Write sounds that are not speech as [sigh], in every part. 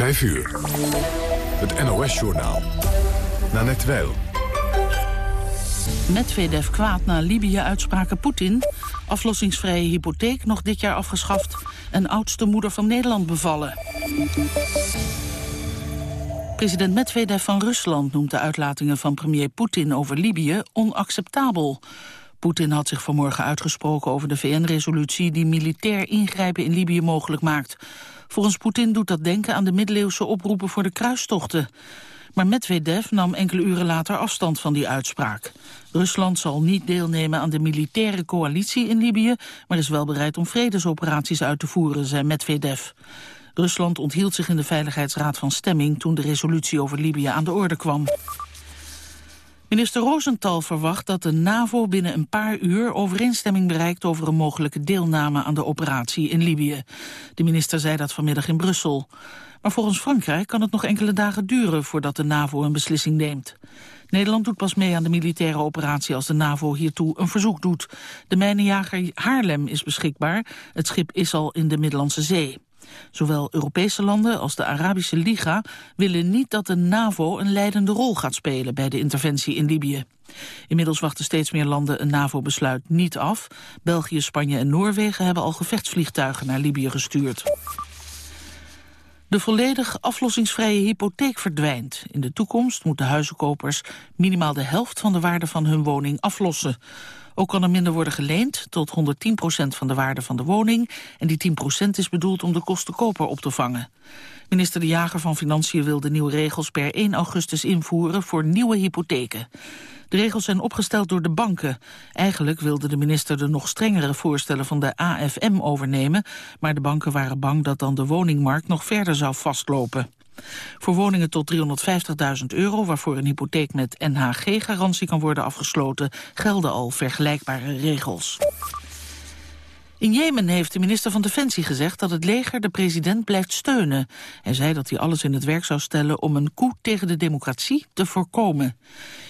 5 uur. Het NOS-journaal. Nanette Weil. Medvedev kwaad na Libië-uitspraken Poetin. Aflossingsvrije hypotheek nog dit jaar afgeschaft. En oudste moeder van Nederland bevallen. President Medvedev van Rusland noemt de uitlatingen van premier Poetin over Libië onacceptabel. Poetin had zich vanmorgen uitgesproken over de VN-resolutie die militair ingrijpen in Libië mogelijk maakt. Volgens Poetin doet dat denken aan de middeleeuwse oproepen voor de kruistochten. Maar Medvedev nam enkele uren later afstand van die uitspraak. Rusland zal niet deelnemen aan de militaire coalitie in Libië... maar is wel bereid om vredesoperaties uit te voeren, zei Medvedev. Rusland onthield zich in de Veiligheidsraad van stemming... toen de resolutie over Libië aan de orde kwam. Minister Rosenthal verwacht dat de NAVO binnen een paar uur overeenstemming bereikt over een mogelijke deelname aan de operatie in Libië. De minister zei dat vanmiddag in Brussel. Maar volgens Frankrijk kan het nog enkele dagen duren voordat de NAVO een beslissing neemt. Nederland doet pas mee aan de militaire operatie als de NAVO hiertoe een verzoek doet. De mijnenjager Haarlem is beschikbaar. Het schip is al in de Middellandse Zee. Zowel Europese landen als de Arabische Liga willen niet dat de NAVO een leidende rol gaat spelen bij de interventie in Libië. Inmiddels wachten steeds meer landen een NAVO-besluit niet af. België, Spanje en Noorwegen hebben al gevechtsvliegtuigen naar Libië gestuurd. De volledig aflossingsvrije hypotheek verdwijnt. In de toekomst moeten huizenkopers minimaal de helft van de waarde van hun woning aflossen. Ook kan er minder worden geleend, tot 110% van de waarde van de woning. En die 10% is bedoeld om de kosten koper op te vangen. Minister De Jager van Financiën wil de nieuwe regels per 1 augustus invoeren voor nieuwe hypotheken. De regels zijn opgesteld door de banken. Eigenlijk wilde de minister de nog strengere voorstellen van de AFM overnemen, maar de banken waren bang dat dan de woningmarkt nog verder zou vastlopen. Voor woningen tot 350.000 euro, waarvoor een hypotheek met NHG-garantie kan worden afgesloten, gelden al vergelijkbare regels. In Jemen heeft de minister van Defensie gezegd dat het leger de president blijft steunen. Hij zei dat hij alles in het werk zou stellen om een coup tegen de democratie te voorkomen.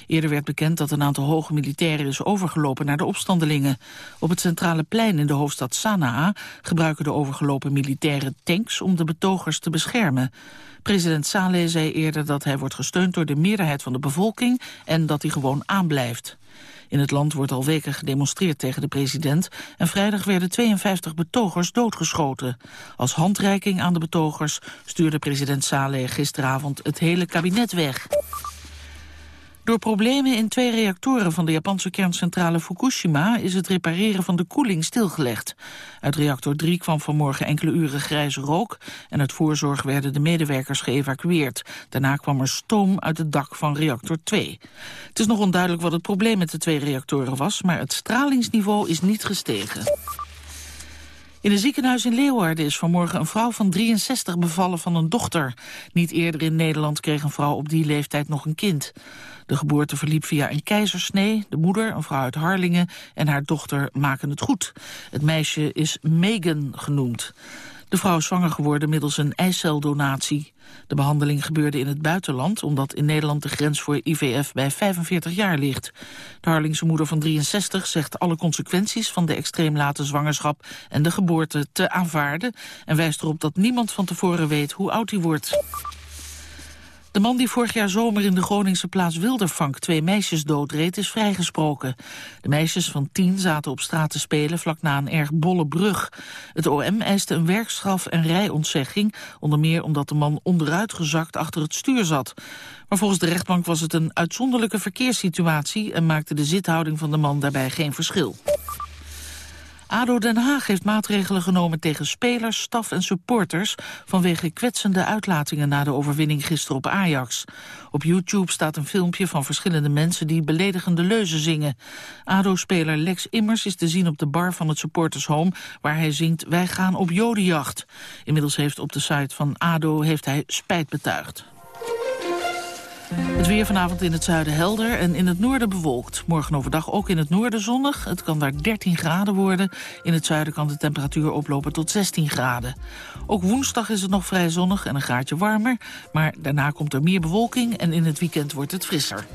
Eerder werd bekend dat een aantal hoge militairen is overgelopen naar de opstandelingen. Op het centrale plein in de hoofdstad Sanaa gebruiken de overgelopen militairen tanks om de betogers te beschermen. President Saleh zei eerder dat hij wordt gesteund door de meerderheid van de bevolking en dat hij gewoon aanblijft. In het land wordt al weken gedemonstreerd tegen de president... en vrijdag werden 52 betogers doodgeschoten. Als handreiking aan de betogers stuurde president Saleh gisteravond het hele kabinet weg. Door problemen in twee reactoren van de Japanse kerncentrale Fukushima is het repareren van de koeling stilgelegd. Uit reactor 3 kwam vanmorgen enkele uren grijze rook en uit voorzorg werden de medewerkers geëvacueerd. Daarna kwam er stoom uit het dak van reactor 2. Het is nog onduidelijk wat het probleem met de twee reactoren was, maar het stralingsniveau is niet gestegen. In een ziekenhuis in Leeuwarden is vanmorgen een vrouw van 63 bevallen van een dochter. Niet eerder in Nederland kreeg een vrouw op die leeftijd nog een kind. De geboorte verliep via een keizersnee. De moeder, een vrouw uit Harlingen, en haar dochter maken het goed. Het meisje is Megan genoemd. De vrouw is zwanger geworden middels een eiceldonatie. De behandeling gebeurde in het buitenland... omdat in Nederland de grens voor IVF bij 45 jaar ligt. De Harlingse moeder van 63 zegt alle consequenties... van de extreem late zwangerschap en de geboorte te aanvaarden... en wijst erop dat niemand van tevoren weet hoe oud hij wordt. De man die vorig jaar zomer in de Groningse plaats Wildervank twee meisjes doodreed is vrijgesproken. De meisjes van tien zaten op straat te spelen vlak na een erg bolle brug. Het OM eiste een werkstraf en rijontzegging, onder meer omdat de man onderuitgezakt achter het stuur zat. Maar volgens de rechtbank was het een uitzonderlijke verkeerssituatie en maakte de zithouding van de man daarbij geen verschil. ADO Den Haag heeft maatregelen genomen tegen spelers, staf en supporters... vanwege kwetsende uitlatingen na de overwinning gisteren op Ajax. Op YouTube staat een filmpje van verschillende mensen die beledigende leuzen zingen. ADO-speler Lex Immers is te zien op de bar van het supportershome... waar hij zingt Wij gaan op jodenjacht. Inmiddels heeft op de site van ADO heeft hij spijt betuigd. Het weer vanavond in het zuiden helder en in het noorden bewolkt. Morgen overdag ook in het noorden zonnig. Het kan daar 13 graden worden. In het zuiden kan de temperatuur oplopen tot 16 graden. Ook woensdag is het nog vrij zonnig en een graadje warmer. Maar daarna komt er meer bewolking en in het weekend wordt het frisser.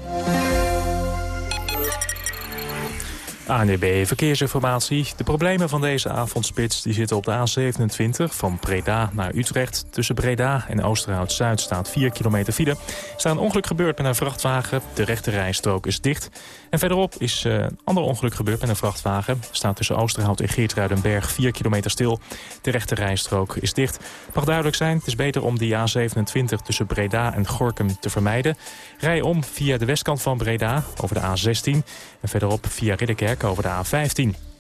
ANDB Verkeersinformatie. De problemen van deze avondspits die zitten op de A27 van Breda naar Utrecht. Tussen Breda en Oosterhout-Zuid staat 4 kilometer file. Er is een ongeluk gebeurd met een vrachtwagen. De rechte rijstrook is dicht. En verderop is uh, een ander ongeluk gebeurd met een vrachtwagen. staat tussen Oosterhout en Geertruidenberg 4 kilometer stil. De rechte rijstrook is dicht. Mag duidelijk zijn, het is beter om die A27 tussen Breda en Gorkum te vermijden. Rij om via de westkant van Breda over de A16 en verderop via Ridderkerk over de A15.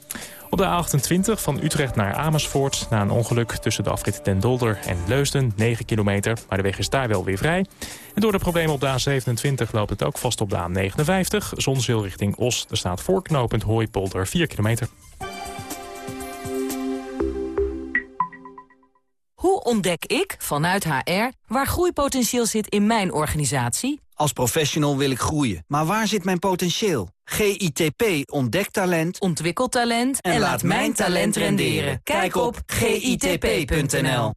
Op de A28 van Utrecht naar Amersfoort... na een ongeluk tussen de afrit Den Dolder en Leusden, 9 kilometer. Maar de weg is daar wel weer vrij. En door de problemen op de A27 loopt het ook vast op de A59. Zonzeel richting Os. Er staat voorknopend Hooipolder 4 kilometer. Hoe ontdek ik, vanuit HR, waar groeipotentieel zit in mijn organisatie? Als professional wil ik groeien, maar waar zit mijn potentieel? GITP ontdekt talent, ontwikkelt talent en, laat mijn talent renderen. Kijk op gitp.nl.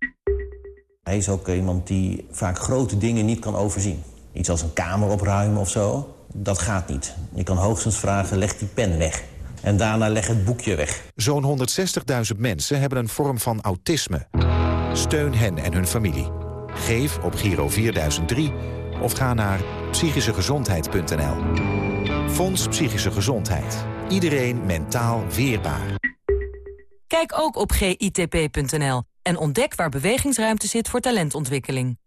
Hij is ook iemand die vaak grote dingen niet kan overzien. Iets als een kamer opruimen of zo, dat gaat niet. Je kan hoogstens vragen, leg die pen weg. En daarna leg het boekje weg. Zo'n 160.000 mensen hebben een vorm van autisme. Steun hen en hun familie. Geef op Giro 4003 of ga naar psychischegezondheid.nl. Fonds Psychische Gezondheid. Iedereen mentaal weerbaar. Kijk ook op gitp.nl en ontdek waar bewegingsruimte zit voor talentontwikkeling.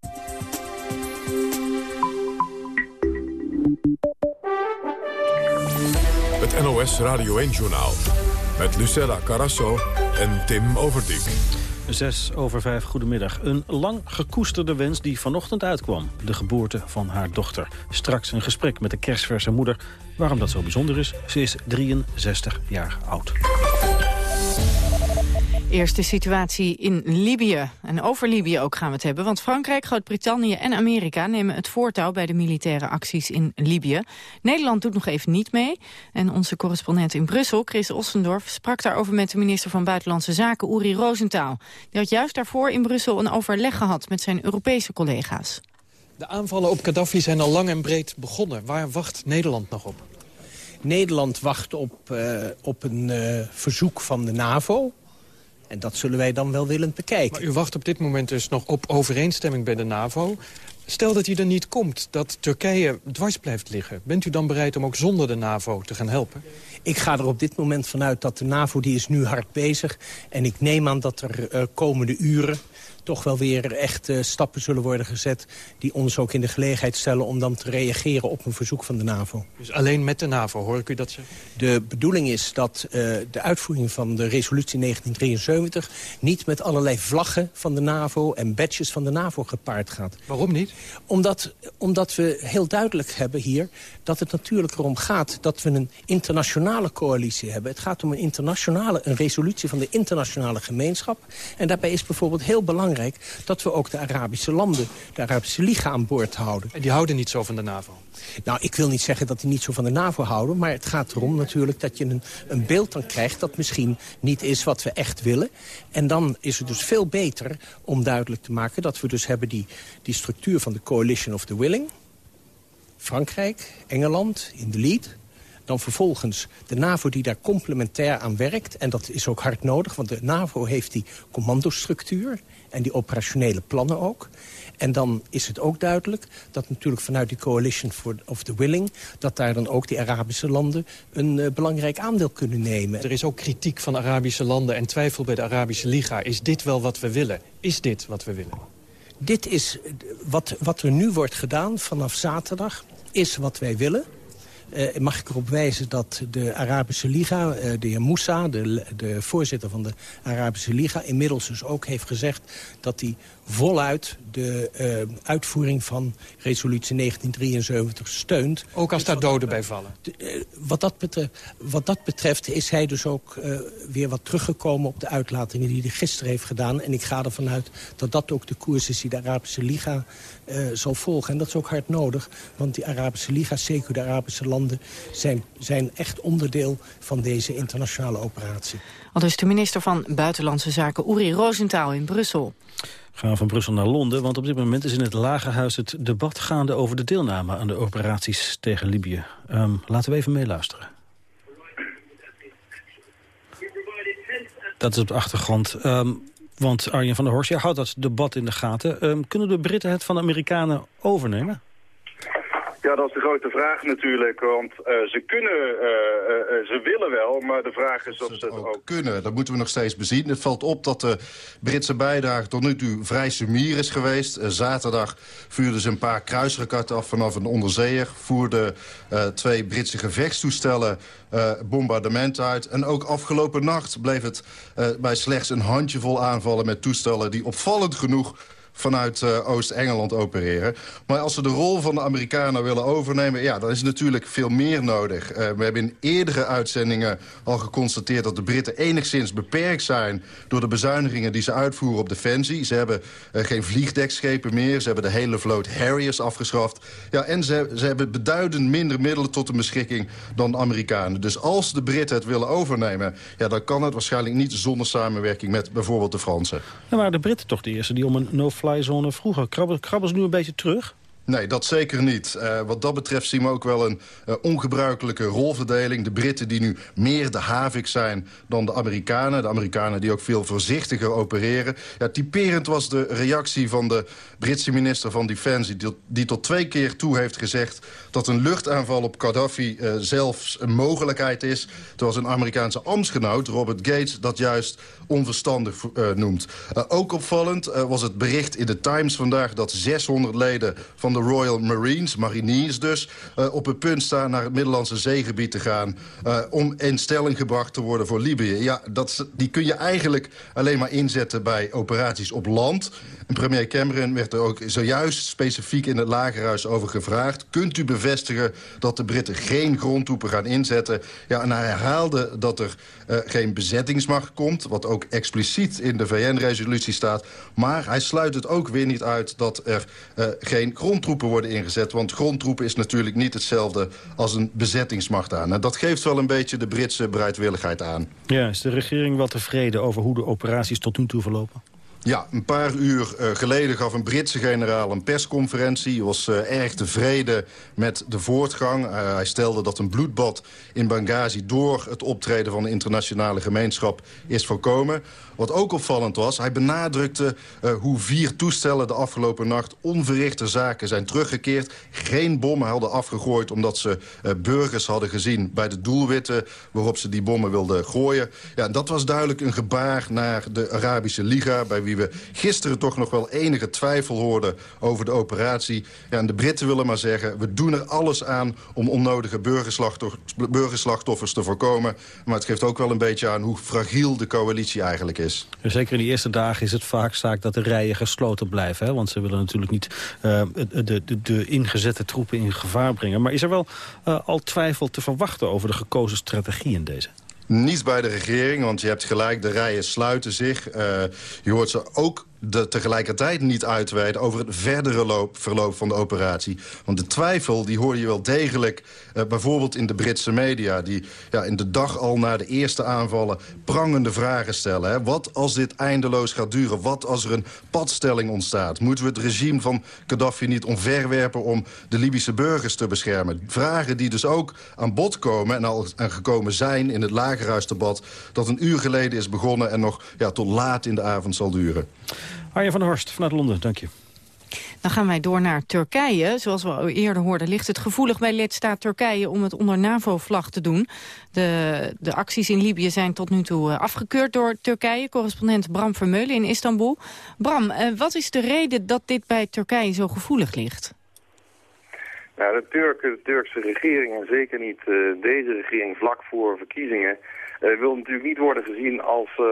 Het NOS Radio 1-journaal met Lucella Carasso en Tim Overdijk. Zes over vijf, goedemiddag. Een lang gekoesterde wens die vanochtend uitkwam. De geboorte van haar dochter. Straks een gesprek met de kerstverse moeder. Waarom dat zo bijzonder is? Ze is 63 jaar oud. Eerste situatie in Libië. En over Libië ook gaan we het hebben. Want Frankrijk, Groot-Brittannië en Amerika nemen het voortouw bij de militaire acties in Libië. Nederland doet nog even niet mee. En onze correspondent in Brussel, Chris Ossendorf, sprak daarover met de minister van Buitenlandse Zaken, Uri Rosenthal. Die had juist daarvoor in Brussel een overleg gehad met zijn Europese collega's. De aanvallen op Gaddafi zijn al lang en breed begonnen. Waar wacht Nederland nog op? Nederland wacht op, uh, op een uh, verzoek van de NAVO en dat zullen wij dan wel willen bekijken. Maar u wacht op dit moment dus nog op overeenstemming bij de NAVO. Stel dat hij er niet komt, dat Turkije dwars blijft liggen. Bent u dan bereid om ook zonder de NAVO te gaan helpen? Ik ga er op dit moment vanuit dat de NAVO die is nu hard bezig. En ik neem aan dat er uh, komende uren toch wel weer echt uh, stappen zullen worden gezet... die ons ook in de gelegenheid stellen om dan te reageren op een verzoek van de NAVO. Dus alleen met de NAVO, hoor ik u dat zeggen? De bedoeling is dat uh, de uitvoering van de resolutie 1973... niet met allerlei vlaggen van de NAVO en badges van de NAVO gepaard gaat. Waarom niet? Omdat, omdat we heel duidelijk hebben hier dat het natuurlijk erom gaat... dat we een internationale coalitie hebben. Het gaat om een internationale, een resolutie van de internationale gemeenschap. En daarbij is bijvoorbeeld heel belangrijk dat we ook de Arabische landen, de Arabische Liga aan boord houden. En die houden niet zo van de NAVO? Nou, ik wil niet zeggen dat die niet zo van de NAVO houden... maar het gaat erom natuurlijk dat je een, een beeld dan krijgt... dat misschien niet is wat we echt willen. En dan is het dus veel beter om duidelijk te maken... dat we dus hebben die, die structuur van de Coalition of the Willing... Frankrijk, Engeland in de lead dan vervolgens de NAVO die daar complementair aan werkt. En dat is ook hard nodig, want de NAVO heeft die commandostructuur en die operationele plannen ook. En dan is het ook duidelijk dat natuurlijk vanuit die Coalition for of the Willing... dat daar dan ook die Arabische landen een uh, belangrijk aandeel kunnen nemen. Er is ook kritiek van Arabische landen en twijfel bij de Arabische Liga. Is dit wel wat we willen? Is dit wat we willen? Dit is wat, wat er nu wordt gedaan vanaf zaterdag, is wat wij willen. Uh, mag ik erop wijzen dat de Arabische Liga, uh, de heer Moussa, de, de voorzitter van de Arabische Liga... inmiddels dus ook heeft gezegd dat hij voluit de uh, uitvoering van resolutie 1973 steunt. Ook als daar doden bij vallen? Wat, dat betreft, wat dat betreft is hij dus ook weer wat teruggekomen op de uitlatingen die hij gisteren heeft gedaan. En ik ga ervan uit dat dat ook de koers is die de Arabische Liga zal volgen. En dat is ook hard nodig, want die Arabische Liga, zeker de Arabische landen... zijn, zijn echt onderdeel van deze internationale operatie. Al dus de minister van Buitenlandse Zaken Uri Rosenthal in Brussel gaan van Brussel naar Londen, want op dit moment is in het Lagerhuis het debat gaande over de deelname aan de operaties tegen Libië. Um, laten we even meeluisteren. Dat is op de achtergrond. Ehm, want Arjen van der Horst, jij houdt dat debat in de gaten. Ehm, kunnen de Britten het van de Amerikanen overnemen? Ja, dat is de grote vraag natuurlijk. Want uh, ze kunnen, uh, uh, ze willen wel, maar de vraag is of ze het ook, kunnen. Dat moeten we nog steeds bezien. Het valt op dat de Britse bijdrage tot nu toe vrij sumier is geweest. zaterdag vuurden ze een paar kruisraketten af vanaf een onderzeeër. Voerden twee Britse gevechtstoestellen bombardementen uit. En ook afgelopen nacht bleef het bij slechts een handjevol aanvallen met toestellen... die opvallend genoeg vanuit uh, Oost-Engeland opereren. Maar als ze de rol van de Amerikanen willen overnemen... ja, dan is natuurlijk veel meer nodig. Uh, we hebben in eerdere uitzendingen al geconstateerd... dat de Britten enigszins beperkt zijn... door de bezuinigingen die ze uitvoeren op defensie. Ze hebben uh, geen vliegdekschepen meer. Ze hebben de hele vloot Harriers afgeschaft. Ja, en ze, ze hebben beduidend minder middelen tot de beschikking dan de Amerikanen. Dus als de Britten het willen overnemen... Ja, dan kan het waarschijnlijk niet zonder samenwerking met bijvoorbeeld de Fransen. Ja, maar de Britten toch de eerste die om een no fly vroeger. Krabbelen ze nu een beetje terug? Nee, dat zeker niet. Uh, wat dat betreft zien we ook wel een uh, ongebruikelijke rolverdeling. De Britten die nu meer de havik zijn dan de Amerikanen. De Amerikanen die ook veel voorzichtiger opereren. Ja, typerend was de reactie van de Britse minister van Defensie... die, die tot twee keer toe heeft gezegd dat een luchtaanval op Gaddafi uh, zelfs een mogelijkheid is. Terwijl een Amerikaanse ambtsgenoot, Robert Gates, dat juist onverstandig noemt. ook opvallend was het bericht in de Times vandaag dat 600 leden van de Royal Marines, mariniers dus... Uh, op het punt staan naar het Middellandse zeegebied te gaan... Uh, om in stelling gebracht te worden voor Libië. Ja, dat, die kun je eigenlijk alleen maar inzetten bij operaties op land. Premier Cameron werd er ook zojuist specifiek in het lagerhuis over gevraagd. Kunt u bevestigen dat de Britten geen grondtroepen gaan inzetten? Ja, en hij herhaalde dat er uh, geen bezettingsmacht komt... wat ook expliciet in de VN-resolutie staat. Maar hij sluit het ook weer niet uit dat er geen grondtroepen worden ingezet. Want grondtroepen is natuurlijk niet hetzelfde als een bezettingsmacht aan. En dat geeft wel een beetje de Britse bereidwilligheid aan. Ja, is de regering wel tevreden over hoe de operaties tot nu toe verlopen? Ja, een paar uur uh, geleden gaf een Britse generaal een persconferentie. Hij was uh, erg tevreden met de voortgang. Uh, hij stelde dat een bloedbad in Benghazi door het optreden van de internationale gemeenschap is voorkomen. Wat ook opvallend was, hij benadrukte uh, hoe vier toestellen de afgelopen nacht onverrichte zaken zijn teruggekeerd. Geen bommen hadden afgegooid omdat ze uh, burgers hadden gezien bij de doelwitten waarop ze die bommen wilden gooien. Ja, dat was duidelijk een gebaar naar de Arabische Liga, bij wie we gisteren toch nog wel enige twijfel hoorden over de operatie. Ja, en de Britten willen maar zeggen, we doen er alles aan om onnodige burgerslachtoffers, burgerslachtoffers te voorkomen. Maar het geeft ook wel een beetje aan hoe fragiel de coalitie eigenlijk is. Zeker in die eerste dagen is het vaak zaak dat de rijen gesloten blijven. Hè? Want ze willen natuurlijk niet uh, de, de, de, ingezette troepen in gevaar brengen. Maar is er wel uh, al twijfel te verwachten over de gekozen strategie in deze? Niet bij de regering, want je hebt gelijk, de rijen sluiten zich. Uh, je hoort ze ook de tegelijkertijd niet uitweiden over het verdere loop, verloop van de operatie. Want de twijfel die hoor je wel degelijk uh, bijvoorbeeld in de Britse media... die ja, in de dag al na de eerste aanvallen prangende vragen stellen. Hè? Wat als dit eindeloos gaat duren? Wat als er een padstelling ontstaat? Moeten we het regime van Gaddafi niet omverwerpen... om de Libische burgers te beschermen? Vragen die dus ook aan bod komen en al en gekomen zijn in het lagerhuisdebat... dat een uur geleden is begonnen en nog ja, tot laat in de avond zal duren. Arjen van der Horst vanuit Londen, dank je. Dan gaan wij door naar Turkije. Zoals we eerder hoorden ligt het gevoelig bij lidstaat Turkije om het onder NAVO-vlag te doen. De, de acties in Libië zijn tot nu toe eh, afgekeurd door Turkije. Correspondent Bram Vermeulen in Istanbul. Bram, eh, wat is de reden dat dit bij Turkije zo gevoelig ligt? Nou, de, de Turkse regering, en zeker niet uh, deze regering vlak voor verkiezingen... Uh, wil natuurlijk niet worden gezien als uh,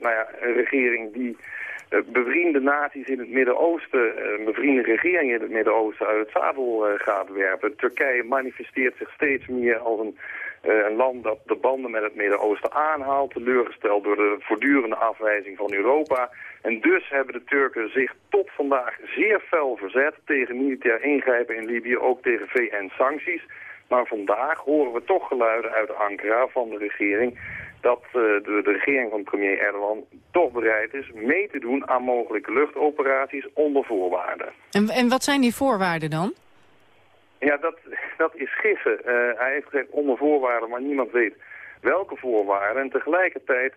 nou ja, een regering die bevriende naties in het Midden-Oosten, bevriende regeringen in het Midden-Oosten uit het zadel gaat werpen. Turkije manifesteert zich steeds meer als een, een land dat de banden met het Midden-Oosten aanhaalt, teleurgesteld door de voortdurende afwijzing van Europa. En dus hebben de Turken zich tot vandaag zeer fel verzet tegen militair ingrijpen in Libië, ook tegen VN-sancties. Maar vandaag horen we toch geluiden uit Ankara van de regering dat uh, de, de, regering van premier Erdogan toch bereid is mee te doen aan mogelijke luchtoperaties onder voorwaarden. En, en wat zijn die voorwaarden dan? Ja, dat, dat is gissen. Uh, hij heeft gezegd onder voorwaarden, maar niemand weet welke voorwaarden. En tegelijkertijd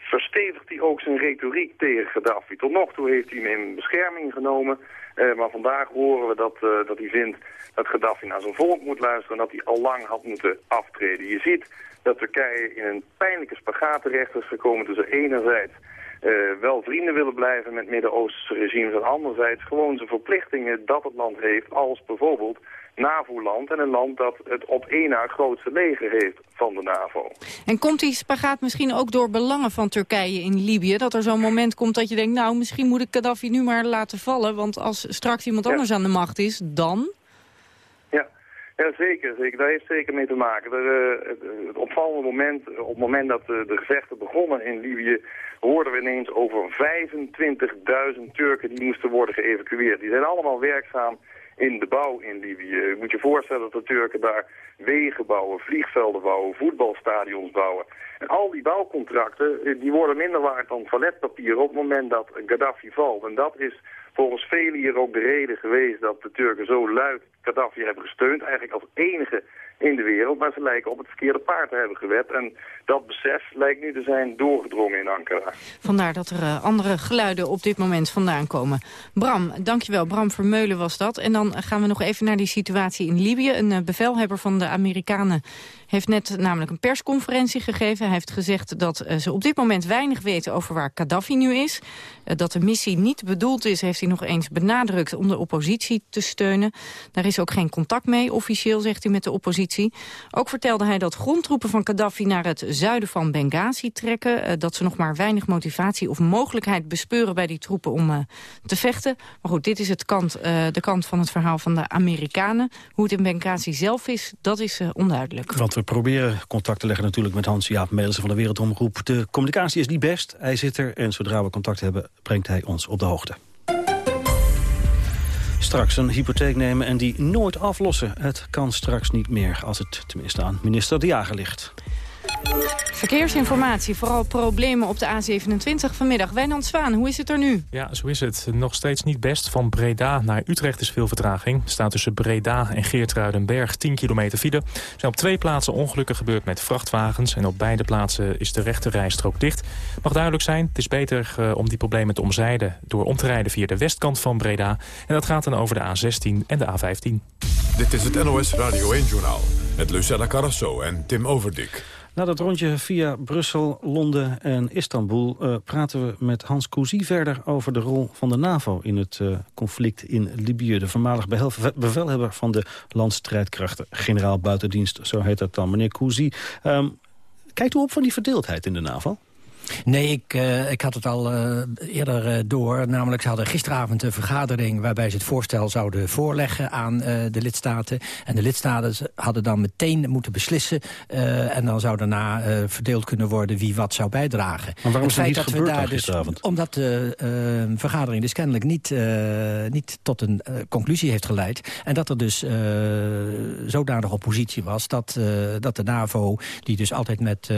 verstevigt hij ook zijn retoriek tegen Gaddafi. Tot nog toe heeft hij hem in bescherming genomen. maar vandaag horen we dat, dat hij vindt dat Gaddafi naar zijn volk moet luisteren... en dat hij al lang had moeten aftreden. Je ziet dat Turkije in een pijnlijke spagaat terecht is gekomen tussen enerzijds wel vrienden willen blijven met Midden-Oosterse regimes... en anderzijds gewoon zijn verplichtingen dat het land heeft als bijvoorbeeld NAVO-land... en een land dat het op één na grootste leger heeft van de NAVO. En komt die spagaat misschien ook door belangen van Turkije in Libië? Dat er zo'n moment komt dat je denkt... nou, misschien moet ik Gaddafi nu maar laten vallen... want als straks iemand anders aan de macht is, dan... Ja, zeker, zeker. Daar heeft zeker mee te maken. Eh, het, opvallende moment, op het moment dat de, de gevechten begonnen in Libië, hoorden we ineens over 25.000 Turken die moesten worden geëvacueerd. Die zijn allemaal werkzaam in de bouw in Libië. Je moet je voorstellen dat de Turken daar wegen bouwen, vliegvelden bouwen, voetbalstadions bouwen. En al die bouwcontracten eh, die worden minder waard dan toiletpapier op het moment dat Gaddafi valt. En dat is volgens velen hier ook de reden geweest dat de Turken zo luid Gaddafi hebben gesteund. Eigenlijk als enige in de wereld, maar ze lijken op het verkeerde paard te hebben gewet. En dat besef lijkt nu te zijn doorgedrongen in Ankara. Vandaar dat er uh, andere geluiden op dit moment vandaan komen. Bram, dankjewel. Bram Vermeulen was dat. En dan gaan we nog even naar die situatie in Libië. Een uh, bevelhebber van de Amerikanen heeft net namelijk een persconferentie gegeven. Hij heeft gezegd dat uh, ze op dit moment weinig weten over waar Gaddafi nu is. dat de missie niet bedoeld is, heeft hij nog eens benadrukt om de oppositie te steunen. Daar is ook geen contact mee, officieel zegt hij met de oppositie. Ook vertelde hij dat grondtroepen van Gaddafi naar het zuiden van Benghazi trekken. Uh, dat ze nog maar weinig motivatie of mogelijkheid bespeuren bij die troepen om te vechten. Maar goed, dit is het kant, de kant van het verhaal van de Amerikanen. Hoe het in Benghazi zelf is, dat is onduidelijk. Want we proberen contact te leggen natuurlijk met Hans-Jaap Melissen van de Wereldomroep. De communicatie is niet best, hij zit er en zodra we contact hebben brengt hij ons op de hoogte straks een hypotheek nemen en die nooit aflossen. Het kan straks niet meer, als het tenminste aan minister De Jager ligt. Verkeersinformatie, vooral problemen op de A27 vanmiddag. Wijnand Zwaan, hoe is het er nu? Ja, zo is het. Nog steeds niet best. Van Breda naar Utrecht is veel vertraging. Er staat tussen Breda en Geertruidenberg 10 kilometer file. Er zijn op twee plaatsen ongelukken gebeurd met vrachtwagens... en op beide plaatsen is de rechte rijstrook dicht. Mag duidelijk zijn, het is beter uh, om die problemen te omzeilen... door om te rijden via de westkant van Breda. En dat gaat dan over de A16 en de A15. Dit is het NOS Radio 1-journaal met Lucella Carrasso en Tim Overdik. Na dat rondje via Brussel, Londen en Istanbul... Uh, praten we met Hans Cousy verder over de rol van de NAVO... in het uh, conflict in Libië. De voormalig bevelhebber van de landstrijdkrachten. Generaal buitendienst, zo heet dat dan. Meneer Cousy, um, kijkt u op van die verdeeldheid in de NAVO? Nee, ik, uh, ik had het al uh, eerder uh, door. Namelijk, ze hadden gisteravond een vergadering... waarbij ze het voorstel zouden voorleggen aan de lidstaten. En de lidstaten hadden dan meteen moeten beslissen... en dan zou daarna verdeeld kunnen worden wie wat zou bijdragen. Maar waarom is het niet gebeurd daar dus, Omdat de vergadering dus kennelijk niet, niet tot een conclusie heeft geleid. En dat er dus zodanig oppositie was... dat, dat de NAVO, die dus altijd met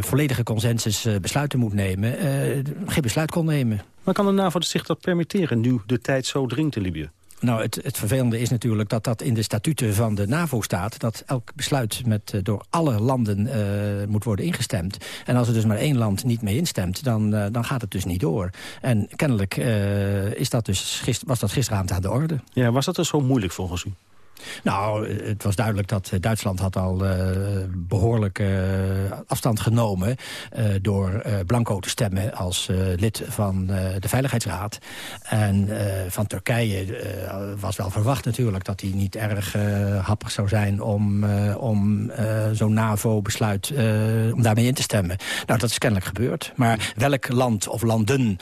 volledige consensus consensus eh, besluiten moet nemen... Eh, geen besluit kon nemen. Maar kan de NAVO zich dat permitteren nu de tijd zo dringt in Libië? Nou, het, het, vervelende is natuurlijk dat dat in de statuten van de NAVO staat... dat elk besluit met, eh, door alle landen uh, moet worden ingestemd. En als er dus maar één land niet mee instemt, dan, uh, dan gaat het dus niet door. En kennelijk uh, is dat dus gister, was dat gisteravond aan de orde. Ja, was dat dus zo moeilijk volgens u? Nou, het was duidelijk dat eh, Duitsland had al uh, behoorlijk uh, afstand genomen... Door Blanco te stemmen als lid van de Veiligheidsraad. En van Turkije was wel verwacht natuurlijk... dat hij niet erg happig zou zijn om, om zo'n NAVO-besluit... om daarmee in te stemmen. Nou, dat is kennelijk gebeurd. Maar welk land of landen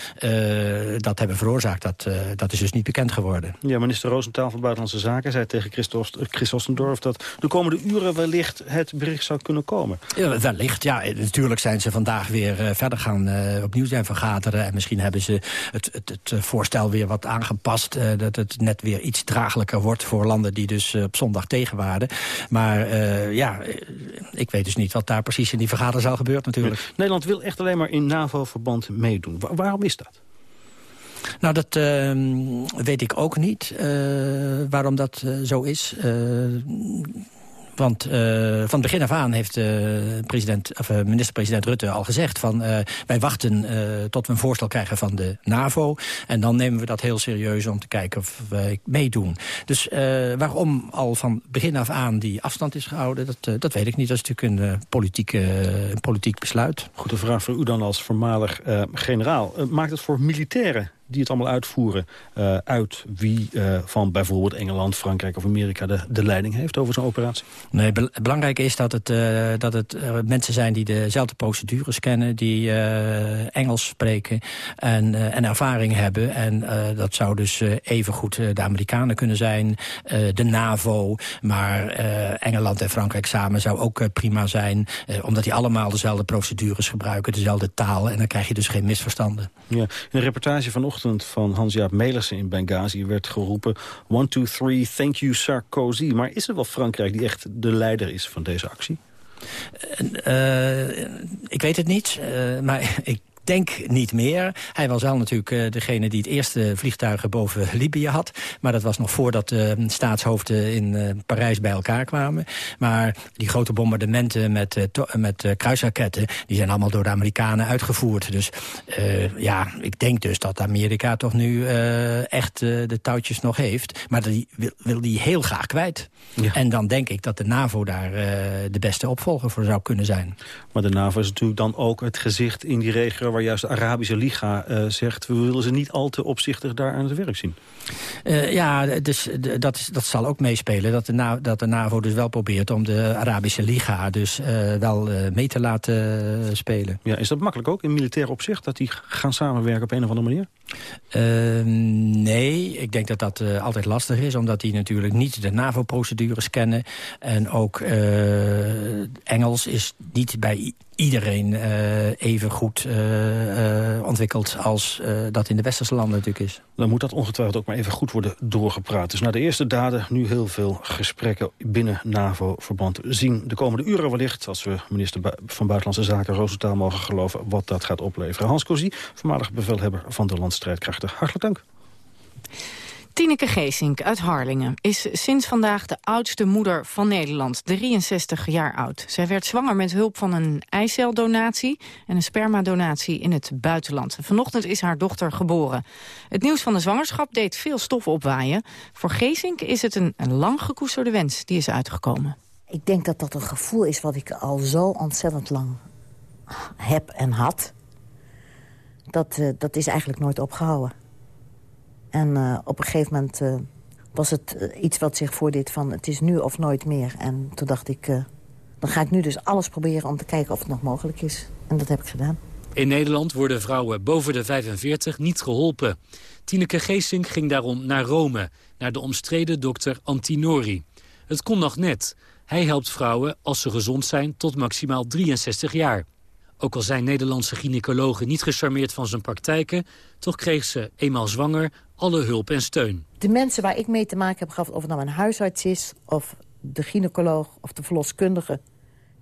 dat hebben veroorzaakt... Dat, dat is dus niet bekend geworden. Ja, minister Roosentaal van Buitenlandse Zaken zei tegen Christen Chris Ostendorf... dat de komende uren wellicht het bericht zou kunnen komen. Ja, wellicht, ja. Natuurlijk zijn ze vandaag weer uh, verder gaan uh, opnieuw zijn vergaderen. En misschien hebben ze het, het, het eh, voorstel weer wat aangepast. Uh, dat het net weer iets draaglijker wordt voor landen die dus op zondag tegen waren. Maar ja, ik weet dus niet wat daar precies in die vergadering zal gebeuren natuurlijk. Nederland wil echt alleen maar in NAVO-verband meedoen. waarom is dat? Nou, dat uh, weet ik ook niet, uh, waarom dat uh, zo is. Uh, Want van begin af aan heeft minister-president Rutte al gezegd... van wij wachten tot we een voorstel krijgen van de NAVO... en dan nemen we dat heel serieus om te kijken of wij meedoen. Dus waarom al van begin af aan die afstand is gehouden... dat, dat weet ik niet. Dat is natuurlijk een politiek besluit. Goede vraag voor u dan als voormalig generaal. maakt het voor militairen die het allemaal uitvoeren... Uh, uit wie uh, van bijvoorbeeld Engeland, Frankrijk of Amerika de, de leiding heeft over zo'n operatie? Nee, be belangrijk is dat het, uh, dat het mensen zijn die dezelfde procedures kennen... die Engels spreken en, en ervaring hebben. En dat zou dus evengoed de Amerikanen kunnen zijn, de NAVO... maar Engeland en Frankrijk samen zou ook prima zijn... omdat die allemaal dezelfde procedures gebruiken, dezelfde taal... en dan krijg je dus geen misverstanden. Ja, in een reportage vanochtend van Hans-Jaap Melissen in Benghazi werd geroepen... one, two, three, thank you Sarkozy. Maar is het wel Frankrijk die echt de leider is van deze actie? Uh, ik weet het niet, uh, maar [laughs] ik denk niet meer. Hij was wel natuurlijk uh, degene die het eerste vliegtuigen boven Libië had. Maar dat was nog voordat de uh, staatshoofden in uh, Parijs bij elkaar kwamen. Maar die grote bombardementen met, eh, met kruisraketten... die zijn allemaal door de Amerikanen uitgevoerd. Dus ja, ik denk dus dat Amerika toch nu echt de touwtjes nog heeft. Maar die wil, wil die heel graag kwijt. Ja. En dan denk ik dat de NAVO daar de beste opvolger voor zou kunnen zijn. Maar de NAVO is natuurlijk dan ook het gezicht in die regio waar juist de Arabische Liga uh, zegt... we willen ze niet al te opzichtig daar aan het werk zien. Uh, ja, dus dat, is, dat zal ook meespelen. Dat de, NAVO, dat de NAVO dus wel probeert om de Arabische Liga... dus uh, wel mee te laten spelen. Ja, is dat makkelijk ook in militair opzicht... dat die gaan samenwerken op een of andere manier? Ehm, nee, ik denk dat dat altijd lastig is... omdat die natuurlijk niet de NAVO-procedures kennen. En ook Engels is niet bij iedereen uh, even goed uh, uh, ontwikkeld als dat in de westerse landen natuurlijk is. Dan moet dat ongetwijfeld ook maar even goed worden doorgepraat. Dus na de eerste daden nu heel veel gesprekken binnen NAVO-verband zien. De komende uren wellicht, als we minister van Buitenlandse Zaken Roosentaal mogen geloven, wat dat gaat opleveren. Hans Cozy, voormalig bevelhebber van de landstrijdkrachten. Hartelijk dank. Tineke Geesink uit Harlingen is sinds vandaag de oudste moeder van Nederland, 63 jaar oud. Zij werd zwanger met hulp van een eiceldonatie en een spermadonatie in het buitenland. Vanochtend is haar dochter geboren. Het nieuws van de zwangerschap deed veel stof opwaaien. Voor Geesink is het een, lang gekoesterde wens die is uitgekomen. Ik denk dat dat een gevoel is wat ik al zo ontzettend lang heb en had. Dat, uh, dat is eigenlijk nooit opgehouden. En uh, op een gegeven moment uh, was het uh, iets wat zich voordeed van... het is nu of nooit meer. En toen dacht ik, dan ga ik nu dus alles proberen om te kijken of het nog mogelijk is. En dat heb ik gedaan. In Nederland worden vrouwen boven de 45 niet geholpen. Tineke Geesink ging daarom naar Rome, naar de omstreden dokter Antinori. Het kon nog net. Hij helpt vrouwen, als ze gezond zijn, tot maximaal 63 jaar. Ook al zijn Nederlandse gynaecologen niet gecharmeerd van zijn praktijken... toch kreeg ze, eenmaal zwanger, alle hulp en steun. De mensen waar ik mee te maken heb gehad, of het nou een huisarts is... of de gynaecoloog of de verloskundige...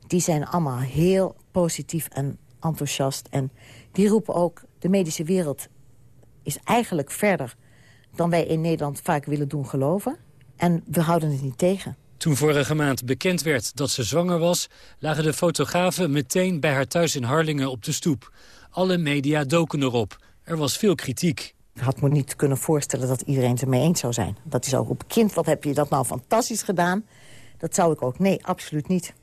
die zijn allemaal heel positief en enthousiast. En die roepen ook, de medische wereld is eigenlijk verder... dan wij in Nederland vaak willen doen geloven. En we houden het niet tegen. Toen vorige maand bekend werd dat ze zwanger was... lagen de fotografen meteen bij haar thuis in Harlingen op de stoep. Alle media doken erop. Er was veel kritiek. Ik had me niet kunnen voorstellen dat iedereen het ermee eens zou zijn. Dat is ook op kind, wat heb je dat nou fantastisch gedaan? Dat zou ik ook. Nee, absoluut niet.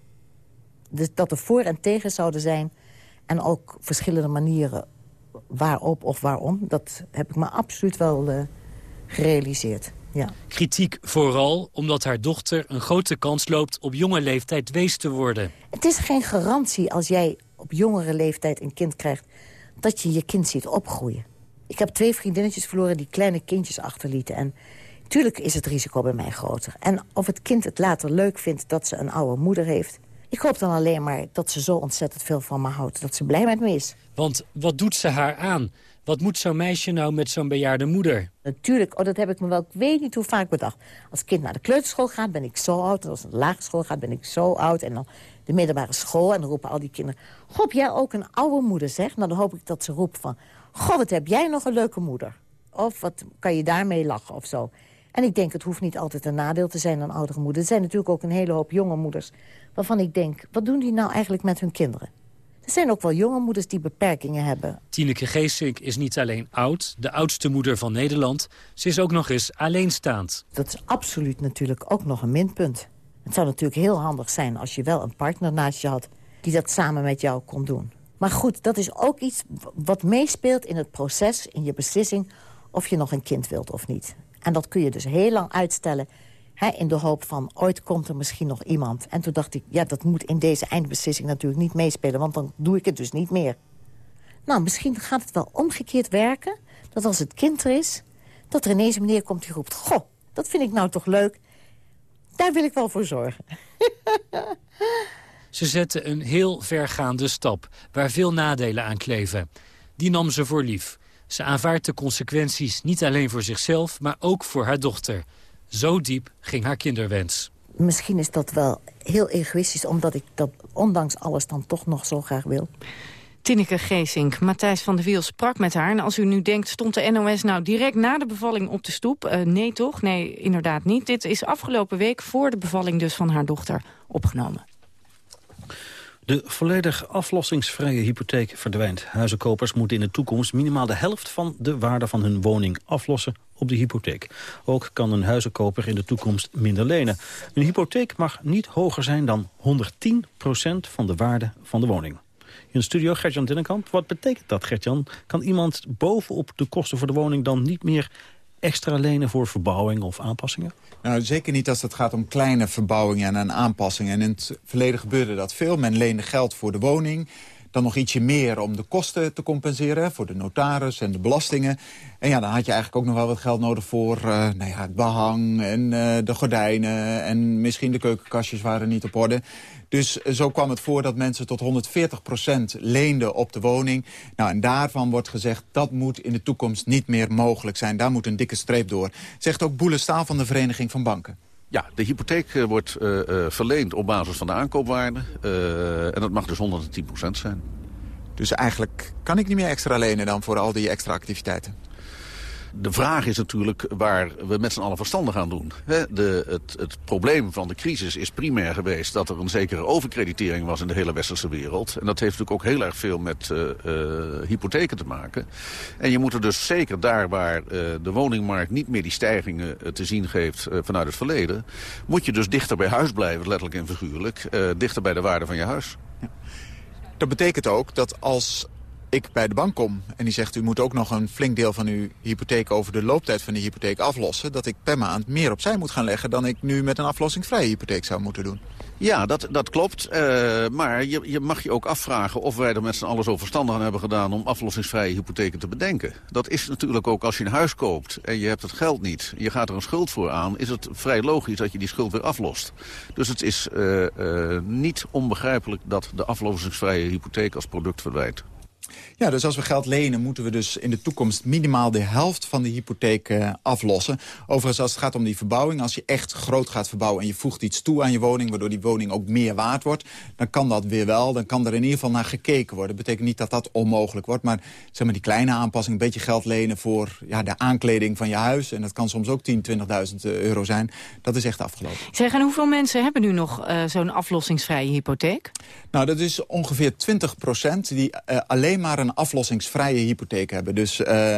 Dus dat er voor en tegen zouden zijn... en ook verschillende manieren waarop of waarom... dat heb ik me absoluut wel uh, gerealiseerd. Ja. Kritiek vooral omdat haar dochter een grote kans loopt op jonge leeftijd wees te worden. Het is geen garantie als jij op jongere leeftijd een kind krijgt... dat je je kind ziet opgroeien. Ik heb twee vriendinnetjes verloren die kleine kindjes achterlieten. En tuurlijk is het risico bij mij groter. En of het kind het later leuk vindt dat ze een oude moeder heeft... ik hoop dan alleen maar dat ze zo ontzettend veel van me houdt. Dat ze blij met me is. Want wat doet ze haar aan? Wat moet zo'n meisje nou met zo'n bejaarde moeder? Natuurlijk, oh, dat heb ik me wel, ik weet niet hoe vaak bedacht. Als kind naar de kleuterschool gaat, ben ik zo oud. Als het naar de school gaat, ben ik zo oud. En dan de middelbare school, en dan roepen al die kinderen... Goh, jij ook een oude moeder, zeg? Nou, dan hoop ik dat ze roept van... Goh, wat heb jij nog een leuke moeder. Of wat kan je daarmee lachen of zo. En ik denk, het hoeft niet altijd een nadeel te zijn aan oudere moeders. Er zijn natuurlijk ook een hele hoop jonge moeders... waarvan ik denk, wat doen die nou eigenlijk met hun kinderen? Er zijn ook wel jonge moeders die beperkingen hebben. Tineke Geesink is niet alleen oud, de oudste moeder van Nederland. Ze is ook nog eens alleenstaand. Dat is absoluut natuurlijk ook nog een minpunt. Het zou natuurlijk heel handig zijn als je wel een partner naast je had... die dat samen met jou kon doen. Maar goed, dat is ook iets wat meespeelt in het proces, in je beslissing... of je nog een kind wilt of niet. En dat kun je dus heel lang uitstellen... In de hoop van, ooit komt er misschien nog iemand. En toen dacht ik, ja, dat moet in deze eindbeslissing natuurlijk niet meespelen... want dan doe ik het dus niet meer. Nou, misschien gaat het wel omgekeerd werken... dat als het kind er is, dat er ineens een meneer komt die roept... goh, dat vind ik nou toch leuk, daar wil ik wel voor zorgen. Ze zette een heel vergaande stap, waar veel nadelen aan kleven. Die nam ze voor lief. Ze aanvaardt de consequenties niet alleen voor zichzelf, maar ook voor haar dochter. Zo diep ging haar kinderwens. Misschien is dat wel heel egoïstisch, omdat ik dat ondanks alles dan toch nog zo graag wil. Tineke Geesink, Matthijs van der Wiel sprak met haar. En als u nu denkt, stond de NOS nou direct na de bevalling op de stoep? Uh, nee toch? Nee, inderdaad niet. Dit is afgelopen week voor de bevalling dus van haar dochter opgenomen. De volledig aflossingsvrije hypotheek verdwijnt. Huizenkopers moeten in de toekomst minimaal de helft van de waarde van hun woning aflossen op de hypotheek. Ook kan een huizenkoper in de toekomst minder lenen. Een hypotheek mag niet hoger zijn dan 110% van de waarde van de woning. In de studio Gertjan Dinnenkamp. Wat betekent dat, Gertjan? Kan iemand bovenop de kosten voor de woning dan niet meer extra lenen voor verbouwing of aanpassingen? Nou, zeker niet als het gaat om kleine verbouwingen en aanpassingen. En in het verleden gebeurde dat veel. Men leende geld voor de woning dan nog ietsje meer om de kosten te compenseren... voor de notaris en de belastingen. En ja, dan had je eigenlijk ook nog wel wat geld nodig voor uh, nou ja, het behang en uh, de gordijnen... en misschien de keukenkastjes waren niet op orde. Dus zo kwam het voor dat mensen tot 140% leenden op de woning. Nou, en daarvan wordt gezegd dat moet in de toekomst niet meer mogelijk zijn. Daar moet een dikke streep door. Zegt ook Boele Staal van de Vereniging van Banken. Ja, de hypotheek uh, wordt uh, uh, verleend op basis van de aankoopwaarde. en dat mag dus 110% zijn. Dus eigenlijk kan ik niet meer extra lenen dan voor al die extra activiteiten? De vraag is natuurlijk waar we met z'n allen verstandig aan doen. De, het, het, probleem van de crisis is primair geweest dat er een zekere overkreditering was in de hele westerse wereld. En dat heeft natuurlijk ook heel erg veel met uh, hypotheken te maken. En je moet er dus zeker daar waar uh, de woningmarkt niet meer die stijgingen te zien geeft vanuit het verleden, moet je dus dichter bij huis blijven, letterlijk en figuurlijk, dichter bij de waarde van je huis. Dat betekent ook dat als ik bij de bank kom en die zegt... u moet ook nog een flink deel van uw hypotheek over de looptijd van die hypotheek aflossen... dat ik per maand meer opzij moet gaan leggen dan ik nu met een aflossingsvrije hypotheek zou moeten doen. Ja, dat, dat klopt. Uh, maar je, je mag je ook afvragen of wij er met z'n allen zo verstandig aan hebben gedaan... om aflossingsvrije hypotheken te bedenken. Dat is natuurlijk ook als je een huis koopt en je hebt het geld niet... je gaat er een schuld voor aan, is het vrij logisch dat je die schuld weer aflost. Dus het is uh, uh, niet onbegrijpelijk dat de aflossingsvrije hypotheek als product verdwijnt. Ja, dus als we geld lenen, moeten we dus in de toekomst minimaal de helft van de hypotheek uh, aflossen. Overigens, als het gaat om die verbouwing, als je echt groot gaat verbouwen en je voegt iets toe aan je woning, waardoor die woning ook meer waard wordt, dan kan dat weer wel. Dan kan er in ieder geval naar gekeken worden. Dat betekent niet dat dat onmogelijk wordt, maar zeg maar die kleine aanpassing, een beetje geld lenen voor ja, de aankleding van je huis, en dat kan soms ook 10.000, 20.000 euro zijn, dat is echt afgelopen. Zeg, en hoeveel mensen hebben nu nog uh, zo'n aflossingsvrije hypotheek? Nou, dat is ongeveer 20 procent die uh, alleen maar een aflossingsvrije hypotheek hebben. Dus uh,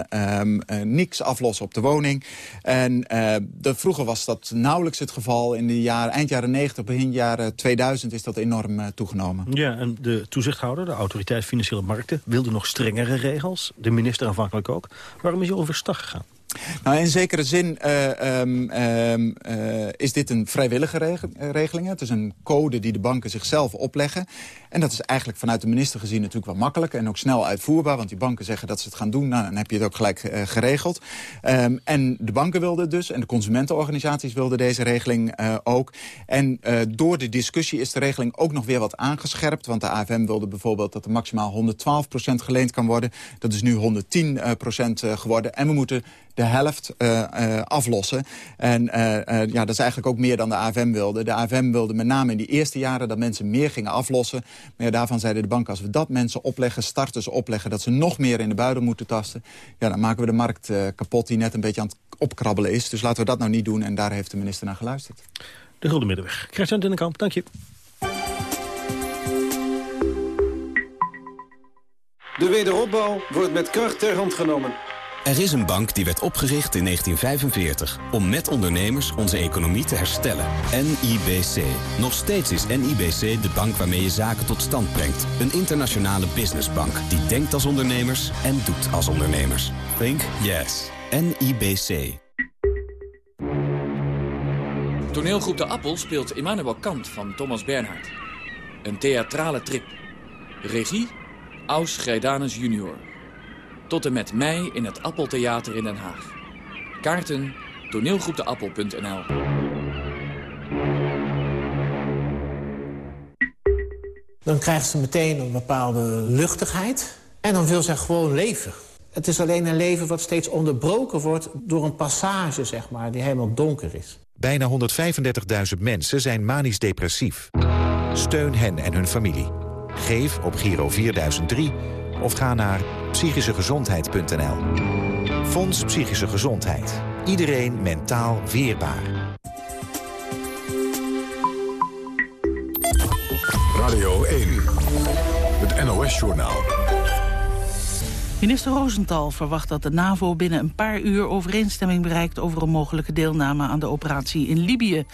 niks aflossen op de woning. En uh, de, vroeger was dat nauwelijks het geval. In de jaren, eind jaren 90, begin jaren 2000 is dat enorm toegenomen. Ja, en de toezichthouder, de autoriteit Financiële Markten... wilde nog strengere regels. De minister aanvankelijk ook. Waarom is hij overstag gegaan? Nou, in zekere zin uh, um, uh, is dit een vrijwillige regeling. Het is een code die de banken zichzelf opleggen. En dat is eigenlijk vanuit de minister gezien natuurlijk wel makkelijk... en ook snel uitvoerbaar, want die banken zeggen dat ze het gaan doen. Nou, dan heb je het ook gelijk geregeld. Um, en de banken wilden het dus, en de consumentenorganisaties wilden deze regeling ook. En door de discussie is de regeling ook nog weer wat aangescherpt. Want de AFM wilde bijvoorbeeld dat er maximaal 112% geleend kan worden. Dat is nu 110% geworden. En we moeten de helft uh, uh, aflossen. En uh, ja, dat is eigenlijk ook meer dan de AFM wilde. De AFM wilde met name in die eerste jaren dat mensen meer gingen aflossen. Maar ja, daarvan zeiden de banken, als we dat mensen opleggen, starters opleggen... dat ze nog meer in de buidel moeten tasten... ja, dan maken we de markt kapot die net een beetje aan het opkrabbelen is. Dus laten we dat nou niet doen en daar heeft de minister naar geluisterd. De Gulden Middenweg. Christian Dennekamp, dank je. De wederopbouw wordt met kracht ter hand genomen. Er is een bank die werd opgericht in 1945 om met ondernemers onze economie te herstellen. NIBC. Nog steeds is NIBC de bank waarmee je zaken tot stand brengt. Een internationale businessbank die denkt als ondernemers en doet als ondernemers. Think yes. NIBC. Toneelgroep De Appel speelt Immanuel Kant van Thomas Bernhard. Een theatrale trip. Regie Aus Grijdanus junior. Tot en met mei in het Appeltheater in Den Haag. Kaarten toneelgroepdeappel.nl Dan krijgt ze meteen een bepaalde luchtigheid. En dan wil zij gewoon leven. Het is alleen een leven wat steeds onderbroken wordt door een passage, zeg maar, die helemaal donker is. Bijna 135.000 mensen zijn manisch depressief. Steun hen en hun familie. Geef op Giro 4003 of ga naar psychischegezondheid.nl. Fonds Psychische Gezondheid. Iedereen mentaal weerbaar. Radio 1. Het NOS-journaal. Minister Rosenthal verwacht dat de NAVO binnen een paar uur overeenstemming bereikt over een mogelijke deelname aan de operatie in Libië.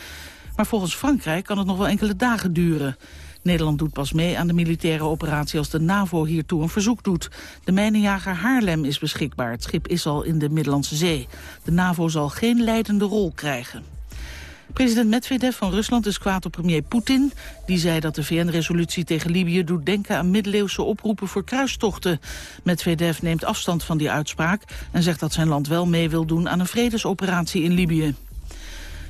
Maar volgens Frankrijk kan het nog wel enkele dagen duren. Nederland doet pas mee aan de militaire operatie als de NAVO hiertoe een verzoek doet. De mijnenjager Haarlem is beschikbaar. Het schip is al in de Middellandse Zee. De NAVO zal geen leidende rol krijgen. President Medvedev van Rusland is kwaad op premier Poetin. Die zei dat de VN-resolutie tegen Libië doet denken aan middeleeuwse oproepen voor kruistochten. Medvedev neemt afstand van die uitspraak en zegt dat zijn land wel mee wil doen aan een vredesoperatie in Libië.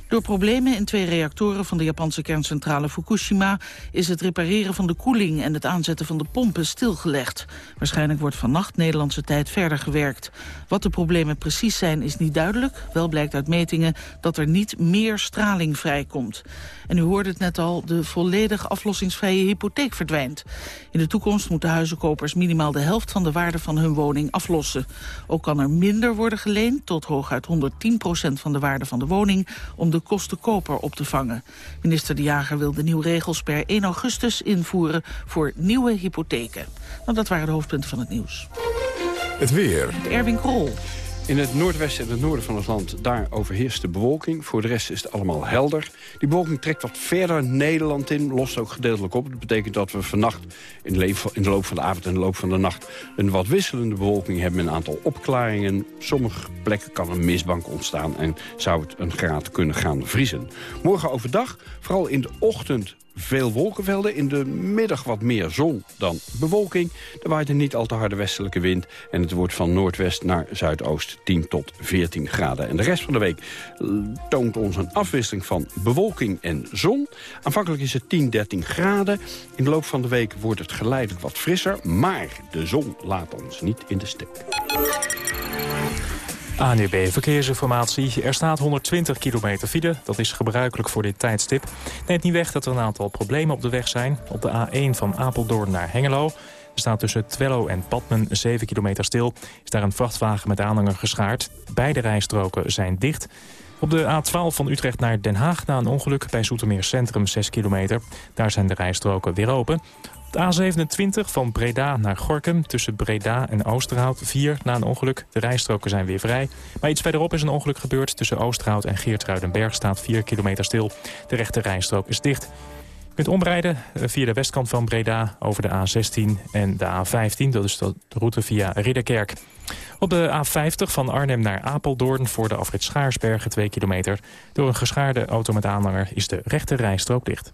Door problemen in twee reactoren van de Japanse kerncentrale Fukushima is het repareren van de koeling en het aanzetten van de pompen stilgelegd. Waarschijnlijk wordt vannacht Nederlandse tijd verder gewerkt. Wat de problemen precies zijn is niet duidelijk. Wel blijkt uit metingen dat er niet meer straling vrijkomt. En u hoorde het net al, de volledig aflossingsvrije hypotheek verdwijnt. In de toekomst moeten huizenkopers minimaal de helft van de waarde van hun woning aflossen. Ook kan er minder worden geleend, tot hooguit 110% van de waarde van de woning, om de kosten koper op te vangen. Minister De Jager wil de nieuwe regels per 1 augustus invoeren voor nieuwe hypotheken. Nou, dat waren de hoofdpunten van het nieuws. Het weer. Erwin Krol. In het noordwesten en het noorden van het land, daar overheerst de bewolking. Voor de rest is het allemaal helder. Die bewolking trekt wat verder Nederland in, lost ook gedeeltelijk op. Dat betekent dat we vannacht in de, loop van de avond en de loop van de nacht... een wat wisselende bewolking hebben met een aantal opklaringen. Sommige plekken kan een mistbank ontstaan en zou het een graad kunnen gaan vriezen. Morgen overdag, vooral in de ochtend veel wolkenvelden. In de middag wat meer zon dan bewolking. Er waait een niet al te harde westelijke wind. En het wordt van noordwest naar zuidoost 10 tot 14 graden. En de rest van de week eh, toont ons een afwisseling van bewolking en zon. Aanvankelijk is het 10, 13 graden. In de loop van de week wordt het geleidelijk wat frisser. Maar de zon laat ons niet in de steek. ANUB Verkeersinformatie. Er staat 120 kilometer file. Dat is gebruikelijk voor dit tijdstip. Neemt niet weg dat er een aantal problemen op de weg zijn. Op de A1 van Apeldoorn naar Hengelo. Er staat tussen Twello en Padmen 7 kilometer stil. Is daar een vrachtwagen met aanhanger geschaard. Beide rijstroken zijn dicht. Op de A12 van Utrecht naar Den Haag na een ongeluk bij Soetermeer Centrum 6 kilometer. Daar zijn de rijstroken weer open. De A27 van Breda naar Gorkum tussen Breda en Oosterhout 4 na een ongeluk. De rijstroken zijn weer vrij. Maar iets verderop is een ongeluk gebeurd. Tussen Oosterhout en Geertruidenberg staat 4 kilometer stil. De rechte rijstrook is dicht. Kunt omrijden eh, via de westkant van Breda over de A16 en de A15. Dat is de route via Ridderkerk. Op de A50 van Arnhem naar Apeldoorn voor de afrit Schaarsbergen 2 kilometer. Door een geschaarde auto met aanhanger is de rechte rijstrook dicht.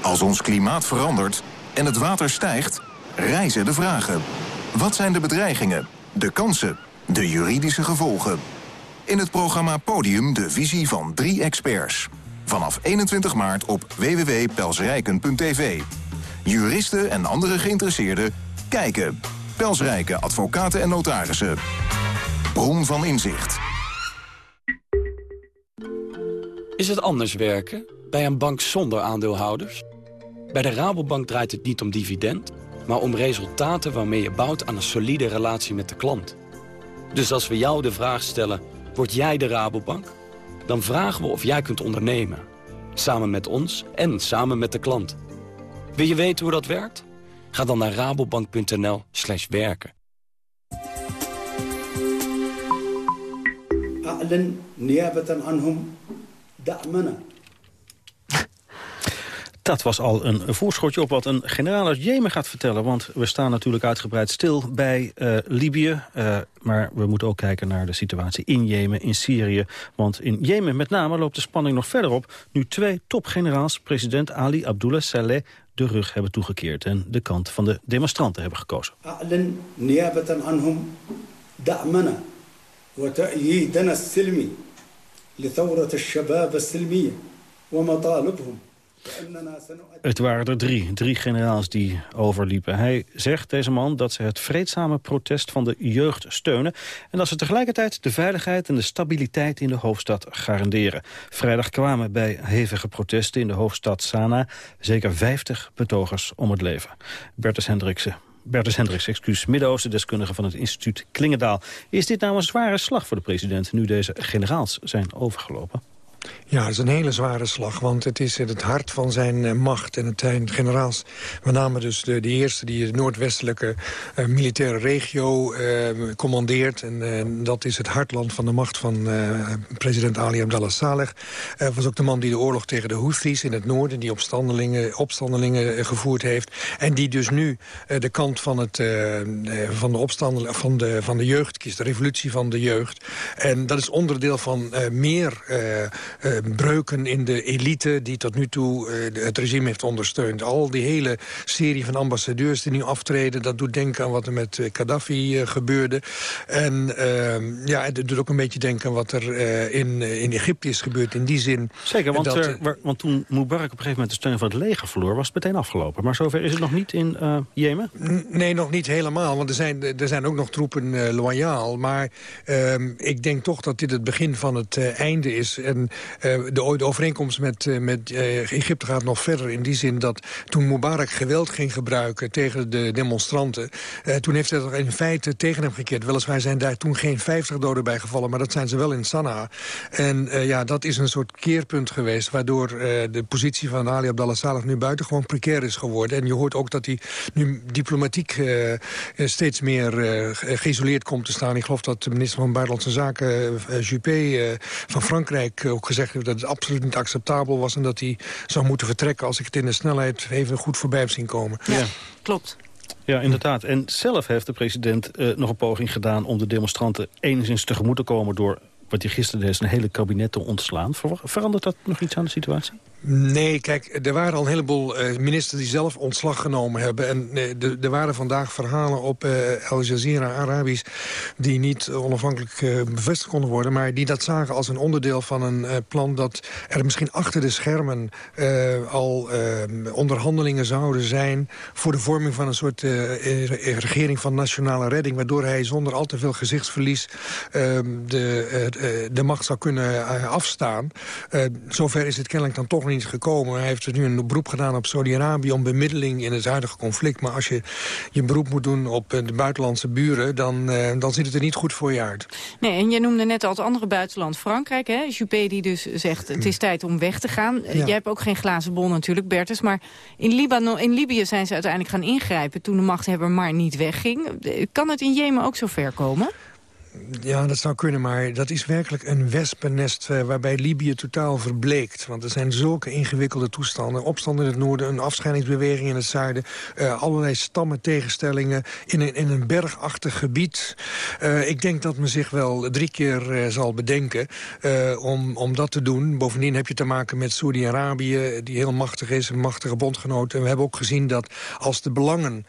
Als ons klimaat verandert en het water stijgt, rijzen de vragen. Wat zijn de bedreigingen, de kansen, de juridische gevolgen? In het programma Podium de visie van drie experts. Vanaf 21 maart op www.pelsrijken.tv. Juristen en andere geïnteresseerden kijken. Pelsrijken, advocaten en notarissen. Bron van inzicht. Is het anders werken bij een bank zonder aandeelhouders? Bij de Rabobank draait het niet om dividend, maar om resultaten waarmee je bouwt aan een solide relatie met de klant. Dus als we jou de vraag stellen, word jij de Rabobank? Dan vragen we of jij kunt ondernemen. Samen met ons en samen met de klant. Wil je weten hoe dat werkt? Ga dan naar rabobank.nl slash werken. Dat was al een voorschotje op wat een generaal uit Jemen gaat vertellen. Want we staan natuurlijk uitgebreid stil bij uh, Libië. Uh, maar we moeten ook kijken naar de situatie in Jemen, in Syrië. Want in Jemen met name loopt de spanning nog verder op... nu twee topgeneraals, president Ali Abdullah Saleh de rug hebben toegekeerd... en de kant van de demonstranten hebben gekozen. Het waren er drie, drie generaals die overliepen. Hij zegt, deze man, dat ze het vreedzame protest van de jeugd steunen... en dat ze tegelijkertijd de veiligheid en de stabiliteit in de hoofdstad garanderen. Vrijdag kwamen bij hevige protesten in de hoofdstad Sanaa... zeker 50 betogers om het leven. Bertus Hendriksen, Bertus Hendricks, excuus, Midden-Oosten-deskundige van het instituut Klingendaal. Is dit nou een zware slag voor de president, nu deze generaals zijn overgelopen? Ja, het is een hele zware slag, want het is het hart van zijn uh, macht. En het zijn generaals, met name dus de, de eerste die de noordwestelijke uh, militaire regio uh, commandeert. En dat is het hartland van de macht van president Ali Abdallah Saleh. was ook de man die de oorlog tegen de Houthis in het noorden, die opstandelingen, opstandelingen gevoerd heeft. En die dus nu de kant van, het, van, de van, de, van de jeugd kiest, de revolutie van de jeugd. En dat is onderdeel van meer breuken in de elite die tot nu toe uh, het regime heeft ondersteund. Al die hele serie van ambassadeurs die nu aftreden... dat doet denken aan wat er met uh, Gaddafi gebeurde. En ehm, ja, het doet ook een beetje denken aan wat er in, in Egypte is gebeurd in die zin. Zeker, want, dat, want toen Mubarak op een gegeven moment de steun van het leger verloor... was het meteen afgelopen. Maar zover is het nog niet in Jemen? Nee, nog niet helemaal, want er zijn, er zijn ook nog troepen loyaal. Maar ehm, ik denk toch dat dit het begin van het einde is. En de, de, overeenkomst met, uh, met uh, Egypte gaat nog verder in die zin dat toen Mubarak geweld ging gebruiken tegen de demonstranten... toen heeft hij in feite tegen hem gekeerd. Weliswaar zijn daar toen geen 50 doden bij gevallen, maar dat zijn ze wel in Sanaa. En ja, dat is een soort keerpunt geweest... waardoor de positie van Ali Abdallah Saleh nu buitengewoon precair is geworden. En je hoort ook dat hij nu diplomatiek steeds meer geïsoleerd komt te staan. Ik geloof dat de minister van Buitenlandse Zaken, Juppé, van Frankrijk... ook gezegd dat het absoluut niet acceptabel was... en dat hij zou moeten vertrekken als ik het in de snelheid even goed voorbij heb zien komen. Ja, klopt. Ja, inderdaad. En zelf heeft de president uh, nog een poging gedaan... om de demonstranten enigszins tegemoet te komen... door wat hij gisteren deed, een hele kabinet te ontslaan. Verandert dat nog iets aan de situatie? Nee, kijk, er waren al een heleboel uh, ministers die zelf ontslag genomen hebben. En uh, er waren vandaag verhalen op uh, Al Jazeera Arabisch... die niet onafhankelijk bevestigd konden worden... maar die dat zagen als een onderdeel van een plan... dat er misschien achter de schermen al onderhandelingen zouden zijn... voor de vorming van een soort regering van nationale redding... waardoor hij zonder al te veel gezichtsverlies ehm, de, de macht zou kunnen afstaan. zover is het kennelijk dan toch niet gekomen. Hij heeft dus nu een beroep gedaan op Saudi-Arabië... om bemiddeling in het huidige conflict. Maar als je je beroep moet doen op eh, de buitenlandse buren... dan, uh, dan ziet het er niet goed voor je uit. Nee, en je noemde net al het andere buitenland Frankrijk. Hè? Juppé die dus zegt het is tijd om weg te gaan. Ja. Jij hebt ook geen glazen bol natuurlijk, Bertus. Maar in, Libanon, in Libië zijn ze uiteindelijk gaan ingrijpen... toen de machthebber maar niet wegging. Kan het in Jemen ook zo ver komen? Ja, dat zou kunnen, maar dat is werkelijk een wespennest... Uh, waarbij Libië totaal verbleekt. Want er zijn zulke ingewikkelde toestanden. Opstand in het noorden, een afscheidingsbeweging in het zuiden... Uh, allerlei stammen, tegenstellingen in een, in een bergachtig gebied. Uh, ik denk dat men zich wel drie keer zal bedenken om, om dat te doen. Bovendien heb je te maken met Saudi-Arabië... die heel machtig is, een machtige bondgenoot. En we hebben ook gezien dat als de belangen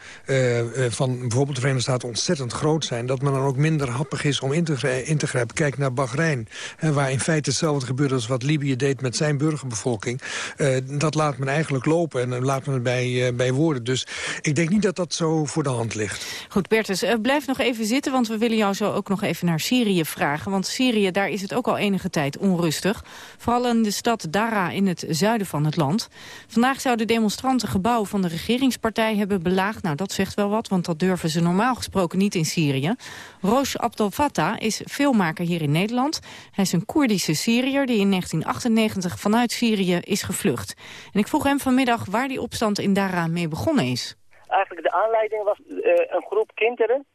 van bijvoorbeeld de Verenigde Staten... ontzettend groot zijn, dat men dan ook minder happig is om in te, grijpen. Kijk naar Bahrein, hè, waar in feite hetzelfde gebeurt als wat Libië deed met zijn burgerbevolking. Uh, dat laat men eigenlijk lopen en laat men het bij, uh, bij woorden. Dus ik denk niet dat dat zo voor de hand ligt. Goed, Bertus, blijf nog even zitten, want we willen jou zo ook nog even naar Syrië vragen. Want Syrië, daar is het ook al enige tijd onrustig. Vooral in de stad Dara in het zuiden van het land. Vandaag zouden demonstranten gebouw van de regeringspartij hebben belaagd. Nou, dat zegt wel wat, want dat durven ze normaal gesproken niet in Syrië. Roos Abdel Is filmmaker hier in Nederland. Hij is een Koerdische Syriër die in 1998 vanuit Syrië is gevlucht. En ik vroeg hem vanmiddag waar die opstand in Dara mee begonnen is. Eigenlijk de aanleiding was uh, een groep kinderen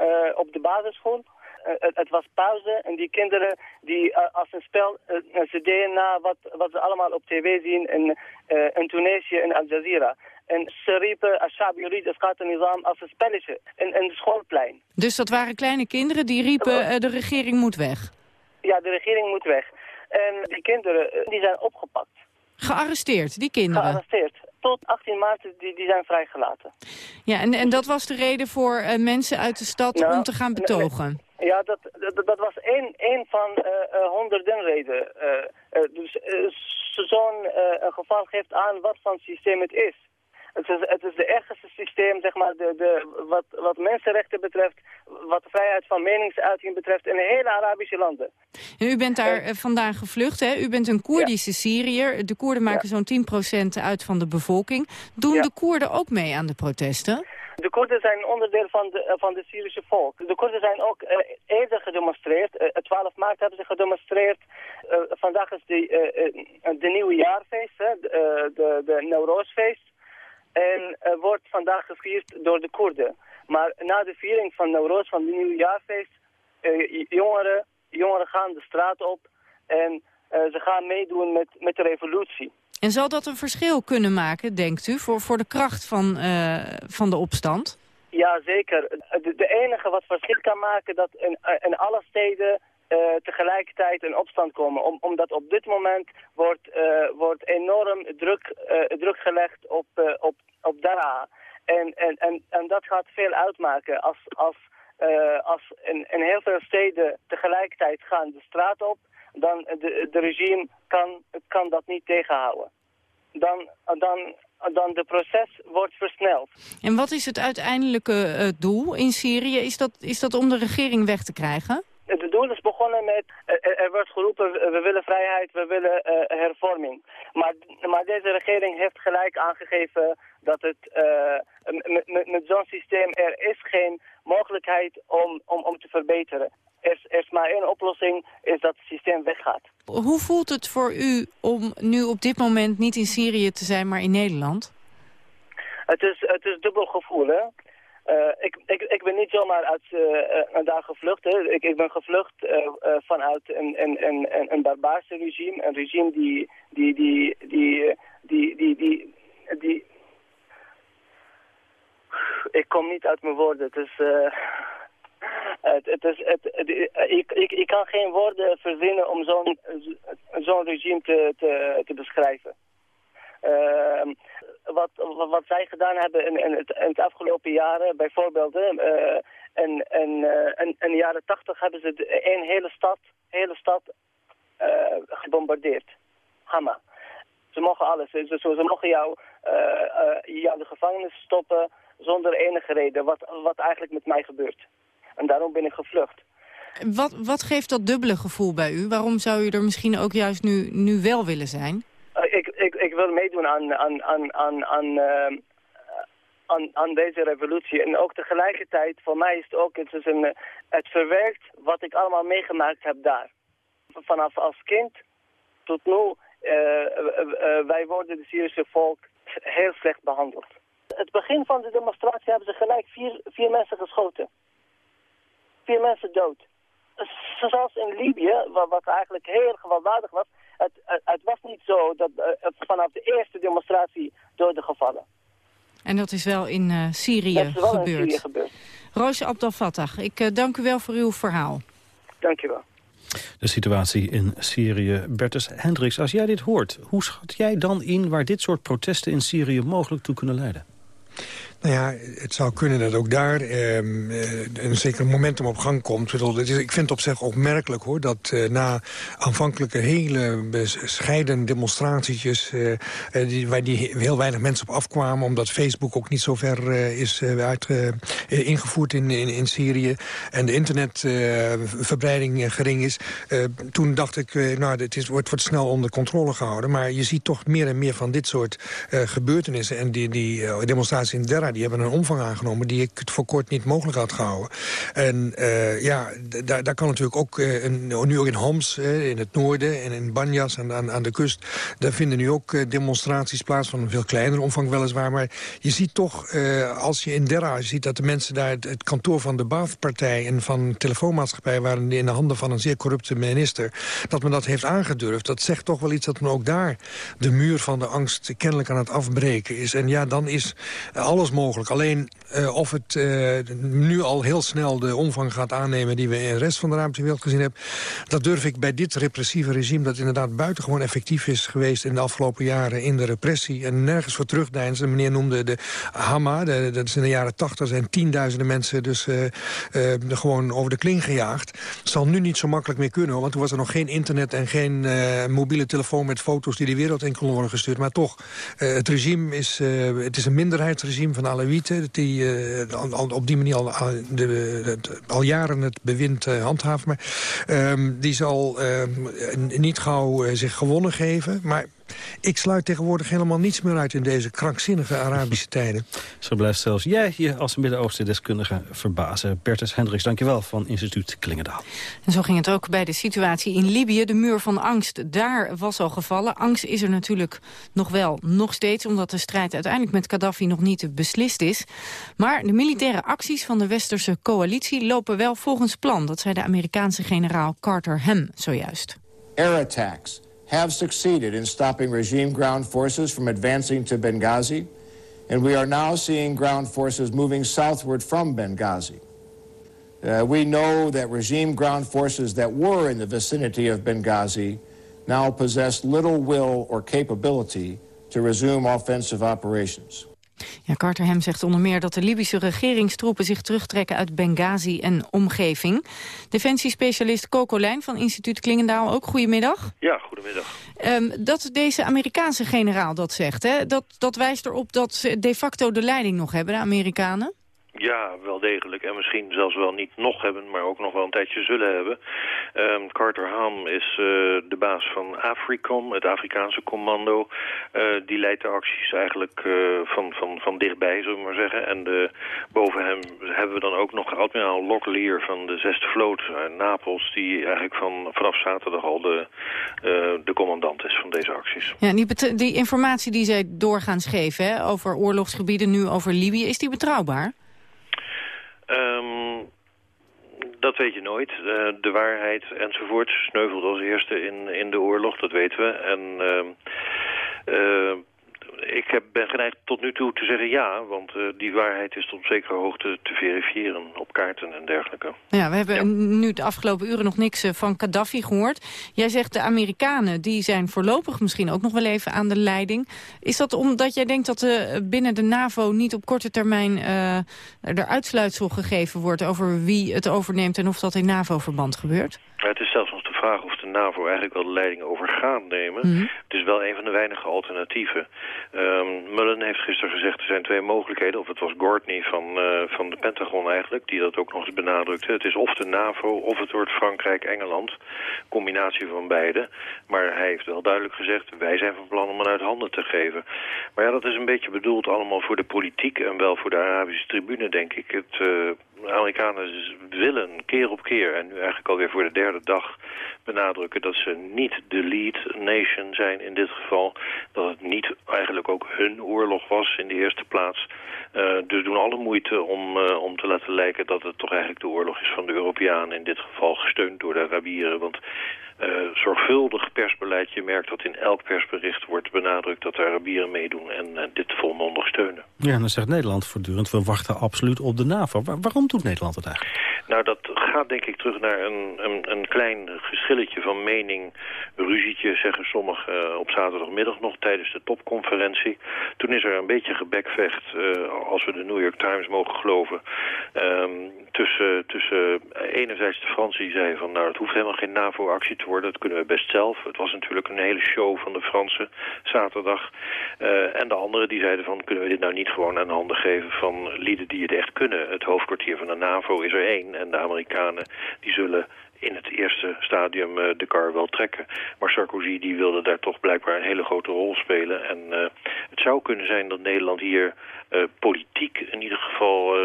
uh, op de basisschool. Uh, het was pauze en die kinderen die als een spel, ze deden na wat, wat ze allemaal op tv zien in, in Tunesië en Al Jazeera. En ze riepen Ashab Yurid Eskat Nizam als een spelletje in een schoolplein. Dus dat waren kleine kinderen die riepen de regering moet weg? Ja, de regering moet weg. En die kinderen die zijn opgepakt. Gearresteerd, die kinderen? Gearresteerd. Tot 18 maart, die, die zijn vrijgelaten. Ja, en, en dat was de reden voor uh, mensen uit de stad nou, om te gaan betogen? Ja, dat, dat, dat was één, één van uh, uh, honderden redenen. dus zo'n geval geeft aan wat voor systeem het is. Het is, het is de ergste systeem, zeg maar, de, de, wat, wat mensenrechten betreft, wat de vrijheid van meningsuiting betreft in de hele Arabische landen. En u bent daar uh, vandaan gevlucht, hè? U bent een Koerdische ja. Syriër. De Koerden maken ja. zo'n 10% uit van de bevolking. Doen ja. de Koerden ook mee aan de protesten? De Koerden zijn onderdeel van de, van de Syrische volk. De Koerden zijn ook uh, eerder gedemonstreerd. Uh, 12 maart hebben ze gedemonstreerd. Uh, vandaag is de, de nieuwe jaarfeest, hè? de, de, de Nowrozfeest. En uh, wordt vandaag gevierd door de Koerden. Maar na de viering van Nowroz, van het nieuwjaarfeest, uh, jongeren, jongeren gaan de straat op en uh, ze gaan meedoen met, met de revolutie. En zal dat een verschil kunnen maken, denkt u, voor, voor de kracht van, van de opstand? Ja, zeker. De, de, enige wat verschil kan maken dat in, in alle steden uh, tegelijkertijd in opstand komen. Om, omdat op dit moment wordt, uh, wordt enorm druk, uh, druk gelegd op, op, op Dara. En, en, en, en dat gaat veel uitmaken als, als, als in, heel veel steden tegelijkertijd gaan de straat op. Dan de, de regime kan, kan dat niet tegenhouden. Dan, dan, dan de proces wordt versneld. En wat is het uiteindelijke doel in Syrië? Is dat, is dat om de regering weg te krijgen? Doel is begonnen met, er, wordt geroepen, we willen vrijheid, we willen uh, hervorming. Maar, maar deze regering heeft gelijk aangegeven dat het uh, met, met zo'n systeem, er is geen mogelijkheid om, om, om te verbeteren. Er is, er is maar één oplossing, is dat het systeem weggaat. Hoe voelt het voor u om nu op dit moment niet in Syrië te zijn, maar in Nederland? Het is, het is dubbel gevoel, hè. Uh, ik, ik, ik ben niet zomaar uit uh, daar gevlucht. Hè. Ik, ik ben gevlucht vanuit een, een, barbaarse regime. Een regime die... die, die, die, die, die, die, die ik kom niet uit mijn woorden. Het is... het, het is het, het, ik, ik, ik kan geen woorden verzinnen om zo'n zo'n regime te, te, te beschrijven. Uh, wat, wat zij gedaan hebben in, in, het, in afgelopen jaren, bijvoorbeeld uh, in, in, de jaren tachtig hebben ze een hele stad, hele stad uh, gebombardeerd. Hama. Ze mogen alles. Ze, ze, ze mogen jou, jou de gevangenis stoppen zonder enige reden, wat, wat eigenlijk met mij gebeurt. En daarom ben ik gevlucht. Wat, wat geeft dat dubbele gevoel bij u? Waarom zou u er misschien ook juist nu, nu wel willen zijn? Ik, ik, ik wil meedoen aan, aan, aan, aan, aan, uh, aan, aan deze revolutie. En ook tegelijkertijd, voor mij is het ook, het, is een, het verwerkt wat ik allemaal meegemaakt heb daar. Vanaf als kind tot nu, uh, uh, wij worden de Syrische volk heel slecht behandeld. Het begin van de demonstratie hebben ze gelijk vier, vier mensen geschoten. Vier mensen dood. Zoals in Libië, wat, wat eigenlijk heel gewelddadig was, het, het, het, was niet zo dat uh, vanaf de eerste demonstratie doden gevallen. En dat is wel in uh, Syrië, dat is wel gebeurd. In Syrië gebeurd. Roosje Abdel Fattah, ik uh, dank u wel voor uw verhaal. Dank je wel. De situatie in Syrië. Bertus Hendricks, als jij dit hoort, hoe schat jij dan in waar dit soort protesten in Syrië mogelijk toe kunnen leiden? Nou ja, het zou kunnen dat ook daar ehm, eh, een zeker momentum op gang komt. Ik, vind het op zich opmerkelijk hoor, dat uh, na aanvankelijke hele bescheiden demonstratietjes... Uh, die, waar die heel weinig mensen op afkwamen... omdat Facebook ook niet zo ver is uit, ingevoerd in, in, in, Syrië... en de internetverbreiding gering is. toen dacht ik, nou, het is, wordt, wordt snel onder controle gehouden. Maar je ziet toch meer en meer van dit soort gebeurtenissen... en die, die demonstraties in Derra die hebben een omvang aangenomen... die ik voor kort niet mogelijk had gehouden. En uh, ja, daar, kan natuurlijk ook, uh, een, nu ook in Homs, in het noorden... en in Banyas aan, aan, aan de kust... daar vinden nu ook demonstraties plaats van een veel kleinere omvang weliswaar. Maar je ziet toch, als je in Derra ziet dat de mensen daar... het, het kantoor van de Baath-partij en van de telefoonmaatschappij... waren in de handen van een zeer corrupte minister... dat men dat heeft aangedurfd. Dat zegt toch wel iets dat men ook daar de muur van de angst... kennelijk aan het afbreken is. En ja, dan is alles mogelijk. Alleen uh, of het uh, nu al heel snel de omvang gaat aannemen... die we in de rest van de ruimtewereld gezien hebben... dat durf ik bij dit repressieve regime... dat inderdaad buitengewoon effectief is geweest in de afgelopen jaren... in de repressie en nergens voor terugdeinzen. De meneer noemde de Hama, dat is in de jaren tachtig... zijn tienduizenden mensen dus uh, gewoon over de kling gejaagd. zal nu niet zo makkelijk meer kunnen, want toen was er nog geen internet... en geen mobiele telefoon met foto's die de wereld in konden worden gestuurd. Maar toch, het regime is, het is een minderheidsregime van Alawieten... die uh, op die manier al, de, al jaren het bewind uh, handhaven. Maar um, die zal uh, niet gauw uh, zich gewonnen geven. Maar ik sluit tegenwoordig helemaal niets meer uit in deze krankzinnige Arabische [laughs] tijden. Zo blijft zelfs jij je als Midden-Oosten-deskundige verbazen. Bertus Hendricks, dankjewel van instituut Klingendaal. En zo ging het ook bij de situatie in Libië. De muur van angst, daar was al gevallen. Angst is er natuurlijk nog wel, nog steeds... omdat de strijd uiteindelijk met Gaddafi nog niet beslist is. Maar de militaire acties van de westerse coalitie lopen wel volgens plan. Dat zei de Amerikaanse generaal Carter Ham zojuist. Air attacks have succeeded in stopping regime ground forces from advancing to Benghazi, and we are now seeing ground forces moving southward from Benghazi. Uh, we know that regime ground forces that were in the vicinity of Benghazi now possess little will or capability to resume offensive operations. Ja, Carter Hem zegt onder meer dat de Libische regeringstroepen zich terugtrekken uit Benghazi en omgeving. Defensiespecialist Coco Lijn van instituut Klingendaal, ook goedemiddag. Ja, goedemiddag. Um, dat deze Amerikaanse generaal dat zegt, hè, dat, dat wijst erop dat ze de facto de leiding nog hebben, de Amerikanen? Ja, wel degelijk. En misschien zelfs wel niet nog hebben, maar ook nog wel een tijdje zullen hebben. Um, Carter Ham is uh, de baas van Africom, het Afrikaanse commando. Uh, die leidt de acties eigenlijk uh, van, van, van dichtbij, zullen we maar zeggen. En de, boven hem hebben we dan ook nog admiraal Locklear van de zesde vloot Napels... die eigenlijk van, vanaf zaterdag al de, de commandant is van deze acties. Ja, die, die informatie die zij doorgaans geven hè, over oorlogsgebieden, nu over Libië, is die betrouwbaar? Um, dat weet je nooit. Uh, de waarheid enzovoort sneuvelt als eerste in, in de oorlog, dat weten we. En uh, ik heb, ben geneigd tot nu toe te zeggen ja, want uh, die waarheid is tot zekere hoogte te verifiëren op kaarten en dergelijke. Ja, we hebben ja. nu de afgelopen uren nog niks uh, van Gaddafi gehoord. Jij zegt de Amerikanen, die zijn voorlopig misschien ook nog wel even aan de leiding. Is dat omdat jij denkt dat uh, binnen de NAVO niet op korte termijn er uitsluitsel gegeven wordt over wie het overneemt en of dat in NAVO-verband gebeurt? Ja, het is zelfs vraag of de NAVO eigenlijk wel de leiding over gaat nemen. Mm -hmm. Het is wel een van de weinige alternatieven. Um, Mullen heeft gisteren gezegd er zijn twee mogelijkheden. Of het was Gordney van, uh, van de Pentagon eigenlijk, die dat ook nog eens benadrukte. Het is of de NAVO of het wordt Frankrijk-Engeland. Combinatie van beide. Maar hij heeft wel duidelijk gezegd, wij zijn van plan om hem uit handen te geven. Maar ja, dat is een beetje bedoeld allemaal voor de politiek en wel voor de Arabische tribune, denk ik. Het... Uh, de Amerikanen willen keer op keer, en nu eigenlijk alweer voor de derde dag, benadrukken dat ze niet de lead nation zijn in dit geval. Dat het niet eigenlijk ook hun oorlog was in de eerste plaats. Uh, dus doen alle moeite om, uh, om te laten lijken dat het toch eigenlijk de oorlog is van de Europeanen. In dit geval gesteund door de Arabieren. Want zorgvuldig persbeleid. Je merkt dat in elk persbericht wordt benadrukt dat de Arabieren meedoen en dit volmondig steunen. Ja, en dan zegt Nederland voortdurend, we wachten absoluut op de NAVO. waarom doet Nederland het eigenlijk? Nou, dat gaat denk ik terug naar een, een, een klein geschilletje van mening. Ruzietje, zeggen sommigen uh, op zaterdagmiddag nog tijdens de topconferentie. Toen is er een beetje gebekvecht, uh, als we de New York Times mogen geloven... Um, tussen, tussen enerzijds de Fransen die zeiden van... nou, het hoeft helemaal geen NAVO-actie te dat kunnen we best zelf. Het was natuurlijk een hele show van de Fransen zaterdag. Uh, en de anderen die zeiden van... kunnen we dit nou niet gewoon aan handen geven van lieden die het echt kunnen. Het hoofdkwartier van de NAVO is er één en de Amerikanen die zullen in het eerste stadium uh, de kar wel trekken. Maar Sarkozy die wilde daar toch blijkbaar een hele grote rol spelen. En uh, het zou kunnen zijn dat Nederland hier uh, politiek in ieder geval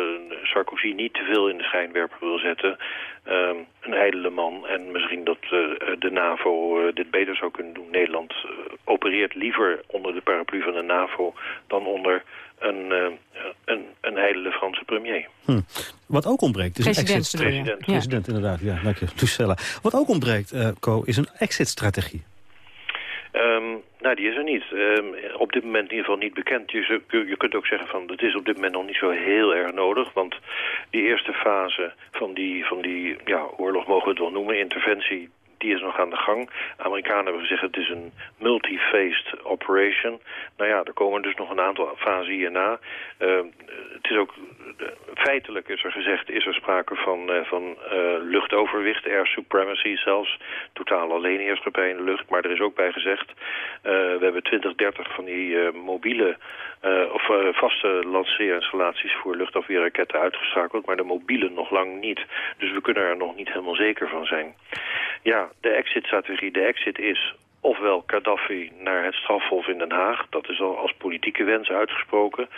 Sarkozy niet te veel in de schijnwerper wil zetten. Ehm, een ijdele man en misschien dat de NAVO dit beter zou kunnen doen. Nederland opereert liever onder de paraplu van de NAVO dan onder een, uh, een, een heidele Franse premier. Hm. Wat ook ontbreekt is president, een exit President. Ja. President, inderdaad. Ja, dank je. Wat ook ontbreekt, uh, Co, is een exit-strategie. Um, nou, die is er niet. Um, op dit moment in ieder geval niet bekend. Je, je kunt ook zeggen van het is op dit moment nog niet zo heel erg nodig. Want die eerste fase van die, van die ja, oorlog mogen we het wel noemen, interventie die is nog aan de gang. Amerikanen hebben gezegd het is een multi-phased operation. Nou ja, er komen dus nog een aantal fasen hierna. Uh, het is ook, feitelijk is er gezegd, is er sprake van, uh, van uh, luchtoverwicht, air supremacy zelfs. Totaal alleenheerschappij in de lucht. Maar er is ook bij gezegd, we hebben 20, 30 van die mobiele of vaste lanceerinstallaties voor luchtafweerraketten uitgeschakeld, maar de mobiele nog lang niet. Dus we kunnen er nog niet helemaal zeker van zijn. Ja, de exit-strategie, de exit is ofwel Gaddafi naar het strafhof in Den Haag, dat is al als politieke wens uitgesproken,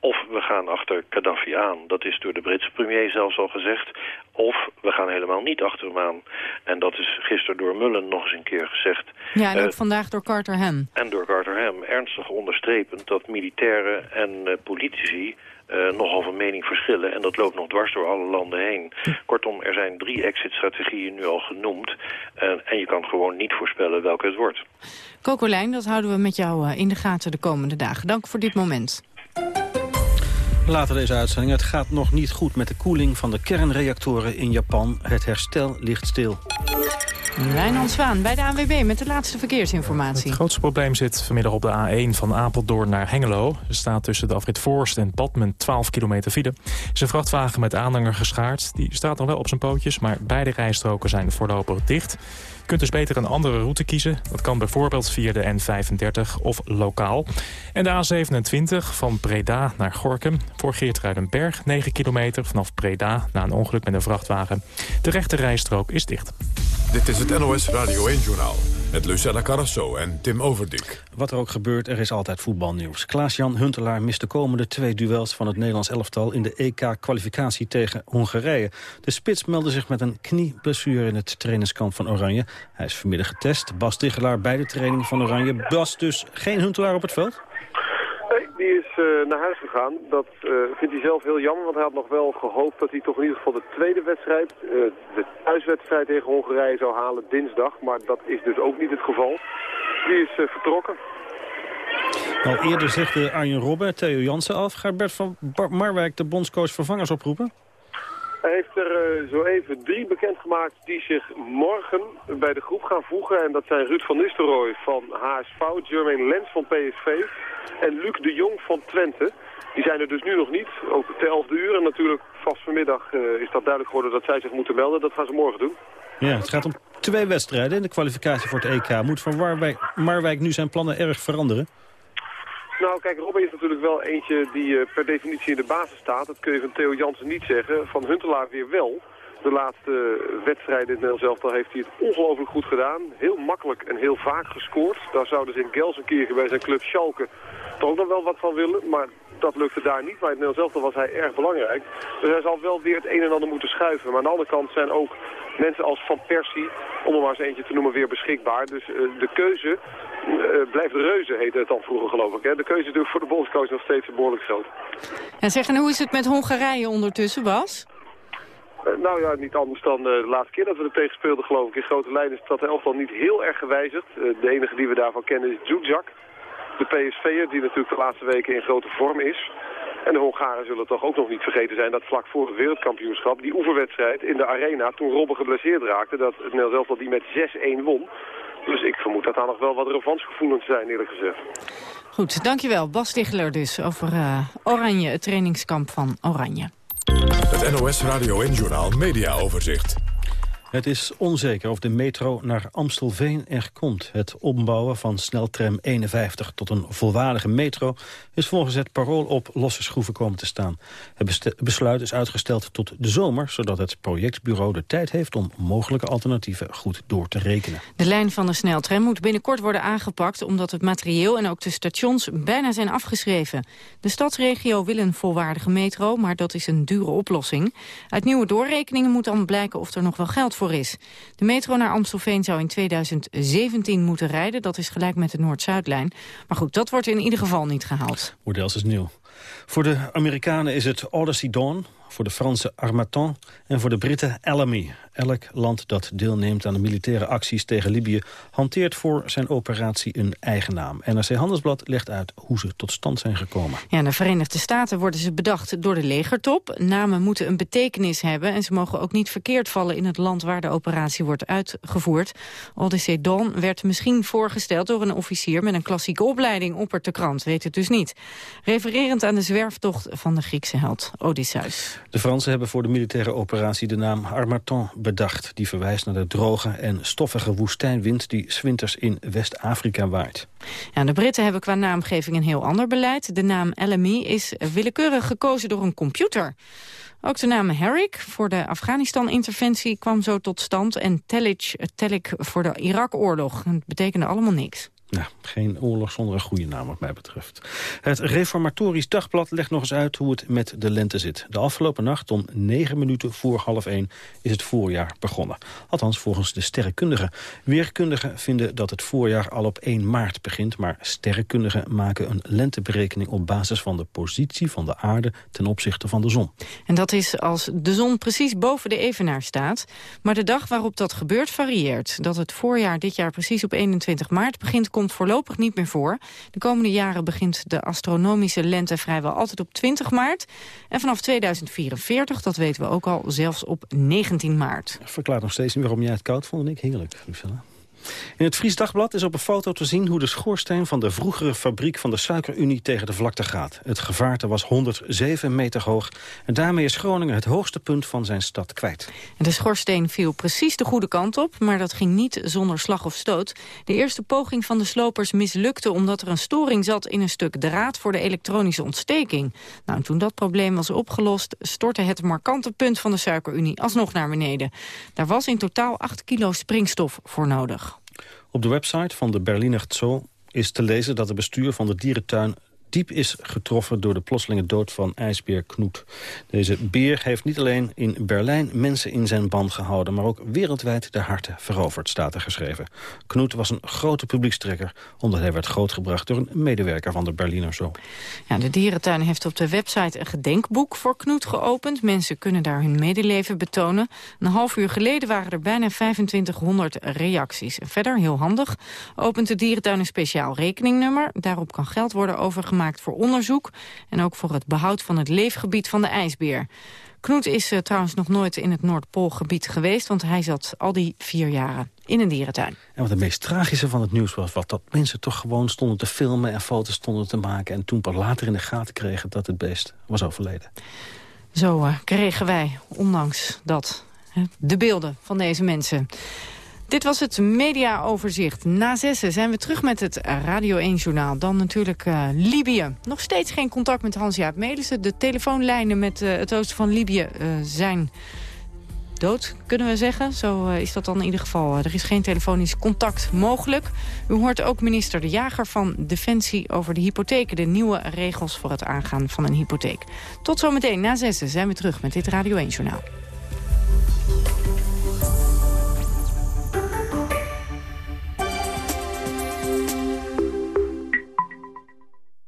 of we gaan achter Gaddafi aan. Dat is door de Britse premier zelfs al gezegd. Of we gaan helemaal niet achter hem aan. En dat is gisteren door Mullen nog eens een keer gezegd. Ja, en ook uh, vandaag door Carter Ham. En door Carter Ham. Ernstig onderstrepend dat militairen en uh, politici uh, nogal van mening verschillen. En dat loopt nog dwars door alle landen heen. Kortom, er zijn drie exit-strategieën nu al genoemd. Uh, en je kan gewoon niet voorspellen welke het wordt. Kokolijn, dat houden we met jou in de gaten de komende dagen. Dank voor dit moment. Later deze uitzending. Het gaat nog niet goed met de koeling van de kernreactoren in Japan. Het herstel ligt stil. Wijnand Zwaan bij de ANWB met de laatste verkeersinformatie. Het grootste probleem zit vanmiddag op de A1 van Apeldoorn naar Hengelo. Er staat tussen de afrit Voorst en Badmen 12 kilometer file. Is een vrachtwagen met aanhanger geschaard. Die staat nog wel op zijn pootjes, maar beide rijstroken zijn voorlopig dicht. Kunt dus beter een andere route kiezen. Dat kan bijvoorbeeld via de N35 of lokaal. En de A27 van Breda naar Gorkum. Voor Geertruidenberg 9 kilometer vanaf Breda na een ongeluk met een vrachtwagen. De rechte rijstrook is dicht. Dit is het NOS Radio 1-journaal met Lucella Carrasso en Tim Overdik. Wat er ook gebeurt, er is altijd voetbalnieuws. Klaas-Jan Huntelaar mist de komende twee duels van het Nederlands elftal... in de EK-kwalificatie tegen Hongarije. De spits meldde zich met een knieblessure in het trainingskamp van Oranje. Hij is vanmiddag getest. Bas Tichelaar bij de training van Oranje. Bas dus geen Huntelaar op het veld? Nee, die is uh, naar huis gegaan. Dat uh, vindt hij zelf heel jammer, want hij had nog wel gehoopt dat hij toch in ieder geval de tweede wedstrijd, uh, de thuiswedstrijd tegen Hongarije zou halen dinsdag. Maar dat is dus ook niet het geval. Die is vertrokken. Al eerder zegt Arjen Robben, Theo Jansen af. Gaat Bert van Marwijk de bondscoach vervangers oproepen? Hij heeft er uh, zo even drie bekendgemaakt die zich morgen bij de groep gaan voegen. En dat zijn Ruud van Nistelrooy van HSV, Jermaine Lens van PSV en Luc de Jong van Twente. Die zijn er dus nu nog niet, ook te 11 uur. En natuurlijk vast vanmiddag uh, is dat duidelijk geworden dat zij zich moeten melden. Dat gaan ze morgen doen. Ja, het gaat om twee wedstrijden in de kwalificatie voor het EK. Moet Van Marwijk, Marwijk nu zijn plannen erg veranderen? Nou, kijk, Robin is natuurlijk wel eentje die uh, per definitie in de basis staat. Dat kun je van Theo Jansen niet zeggen. Van Huntelaar weer wel. De laatste wedstrijden in het Nederlands heeft hij het ongelooflijk goed gedaan. Heel makkelijk en heel vaak gescoord. Daar zouden ze in Gelsenkirchen bij zijn club Schalke toch nog wel wat van willen. Maar dat lukte daar niet. Maar in het Nederlands was hij erg belangrijk. Dus hij zal wel weer het een en ander moeten schuiven. Maar aan de andere kant zijn ook mensen als Van Persie, om er maar eens eentje te noemen, weer beschikbaar. Dus uh, de keuze uh, blijft reuze, heette het dan vroeger geloof ik. Hè? De keuze is natuurlijk voor de bondscoach nog steeds behoorlijk groot. En zeggen, hoe is het met Hongarije ondertussen, Bas? nou ja, niet anders dan de laatste keer dat we er tegen speelden, geloof ik. In grote lijnen is dat elftal niet heel erg gewijzigd. de enige die we daarvan kennen is Zuzak, de PSV'er, die natuurlijk de laatste weken in grote vorm is. En de Hongaren zullen toch ook nog niet vergeten zijn dat vlak voor het wereldkampioenschap... die oefenwedstrijd in de arena, toen Robben geblesseerd raakte... dat het Nederlands dat die met 6-1 won. Dus ik vermoed dat daar nog wel wat revanchegevoelens zijn, eerlijk gezegd. Goed, dankjewel. Bas Ticheler dus over uh, Oranje, het trainingskamp van Oranje. Het NOS Radio en Journaal Media Overzicht. Het is onzeker of de metro naar Amstelveen er komt. Het ombouwen van sneltram 51 tot een volwaardige metro... is volgens het parool op losse schroeven komen te staan. Het besluit is uitgesteld tot de zomer... zodat het projectbureau de tijd heeft om mogelijke alternatieven goed door te rekenen. De lijn van de sneltram moet binnenkort worden aangepakt... omdat het materieel en ook de stations bijna zijn afgeschreven. De stadsregio wil een volwaardige metro, maar dat is een dure oplossing. Uit nieuwe doorrekeningen moet dan blijken of er nog wel geld voor is. De metro naar Amstelveen zou in 2017 moeten rijden. Dat is gelijk met de Noord-Zuidlijn. Maar goed, dat wordt in ieder geval niet gehaald. Models is nieuw. Voor de Amerikanen is het Odyssey Dawn, voor de Franse Armatan en voor de Britten Alamy. Elk land dat deelneemt aan de militaire acties tegen Libië... hanteert voor zijn operatie een eigen naam. NRC Handelsblad legt uit hoe ze tot stand zijn gekomen. Ja, in de Verenigde Staten worden ze bedacht door de legertop. Namen moeten een betekenis hebben... en ze mogen ook niet verkeerd vallen in het land waar de operatie wordt uitgevoerd. Odyssey Dawn werd misschien voorgesteld door een officier... met een klassieke opleiding, oppert krant, weet het dus niet. Refererend aan de zwerftocht van de Griekse held Odysseus. De Fransen hebben voor de militaire operatie de naam Armatan bedacht. Die verwijst naar de droge en stoffige woestijnwind die zwinters in West-Afrika waait. Ja, de Britten hebben qua naamgeving een heel ander beleid. De naam LME is willekeurig gekozen door een computer. Ook de naam Herrick voor de Afghanistan-interventie kwam zo tot stand... en Telik voor de Irak-oorlog. Het betekende allemaal niks. Nou, geen oorlog zonder een goede naam wat mij betreft. Het Reformatorisch Dagblad legt nog eens uit hoe het met de lente zit. De afgelopen nacht om negen minuten voor half één is het voorjaar begonnen. Althans volgens de sterrenkundigen. Weerkundigen vinden dat het voorjaar al op 1 maart begint... maar sterrenkundigen maken een lenteberekening op basis van de positie van de aarde ten opzichte van de zon. En dat is als de zon precies boven de evenaar staat. Maar de dag waarop dat gebeurt varieert. Dat het voorjaar dit jaar precies op 21 maart begint komt voorlopig niet meer voor. De komende jaren begint de astronomische lente vrijwel altijd op 20 maart. En vanaf 2044, dat weten we ook al, zelfs op 19 maart. Verklaart nog steeds niet waarom jij het koud vond ik heerlijk, Lucella. In het Fries Dagblad is op een foto te zien hoe de schoorsteen van de vroegere fabriek van de Suikerunie tegen de vlakte gaat. Het gevaarte was 107 meter hoog en daarmee is Groningen het hoogste punt van zijn stad kwijt. De schoorsteen viel precies de goede kant op, maar dat ging niet zonder slag of stoot. De eerste poging van de slopers mislukte omdat er een storing zat in een stuk draad voor de elektronische ontsteking. Nou, toen dat probleem was opgelost, stortte het markante punt van de Suikerunie alsnog naar beneden. Daar was in totaal 8 kilo springstof voor nodig. Op de website van de Berliner Zoo is te lezen dat het bestuur van de dierentuin diep is getroffen door de plotselinge dood van ijsbeer Knoet. Deze beer heeft niet alleen in Berlijn mensen in zijn band gehouden... maar ook wereldwijd de harten veroverd, staat er geschreven. Knoet was een grote publiekstrekker... omdat hij werd grootgebracht door een medewerker van de Berliner Zoo. Ja, de dierentuin heeft op de website een gedenkboek voor Knoet geopend. Mensen kunnen daar hun medeleven betonen. Een half uur geleden waren er bijna 2500 reacties. verder, heel handig, opent de dierentuin een speciaal rekeningnummer. Daarop kan geld worden overgemaakt gemaakt voor onderzoek... en ook voor het behoud van het leefgebied van de ijsbeer. Knoet is uh, trouwens nog nooit in het Noordpoolgebied geweest... want hij zat al die vier jaren in een dierentuin. En wat het meest tragische van het nieuws was... wat dat mensen toch gewoon stonden te filmen en foto's stonden te maken... en toen pas later in de gaten kregen dat het beest was overleden. Zo uh, kregen wij, ondanks dat, de beelden van deze mensen... Dit was het mediaoverzicht. Na zessen zijn we terug met het Radio 1-journaal. Dan natuurlijk uh, Libië. Nog steeds geen contact met Hans-Jaap Melissen. De telefoonlijnen met uh, het oosten van Libië uh, zijn dood, kunnen we zeggen. Zo is dat dan in ieder geval. er is geen telefonisch contact mogelijk. U hoort ook minister De Jager van Defensie over de hypotheken. De nieuwe regels voor het aangaan van een hypotheek. Tot zometeen na zessen zijn we terug met dit Radio 1-journaal.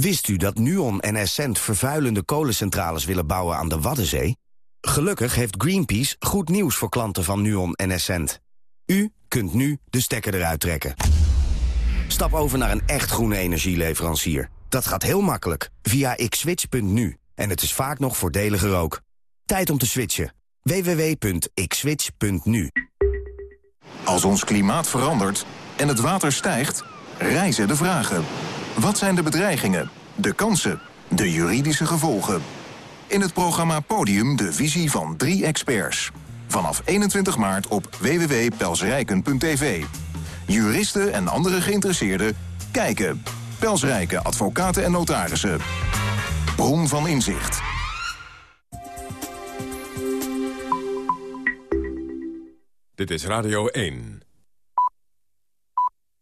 Wist u dat Nuon en Essent vervuilende kolencentrales willen bouwen aan de Waddenzee? Gelukkig heeft Greenpeace goed nieuws voor klanten van Nuon en Essent. U kunt nu de stekker eruit trekken. Stap over naar een echt groene energieleverancier. Dat gaat heel makkelijk via xswitch.nu. En het is vaak nog voordeliger ook. Tijd om te switchen. www.xswitch.nu Als ons klimaat verandert en het water stijgt, rijzen de vragen. Wat zijn de bedreigingen, de kansen, de juridische gevolgen? In het programma Podium de visie van drie experts. Vanaf 21 maart op www.pelsrijken.tv. Juristen en andere geïnteresseerden kijken. Pelsrijken advocaten en notarissen. Bron van inzicht. Dit is Radio 1.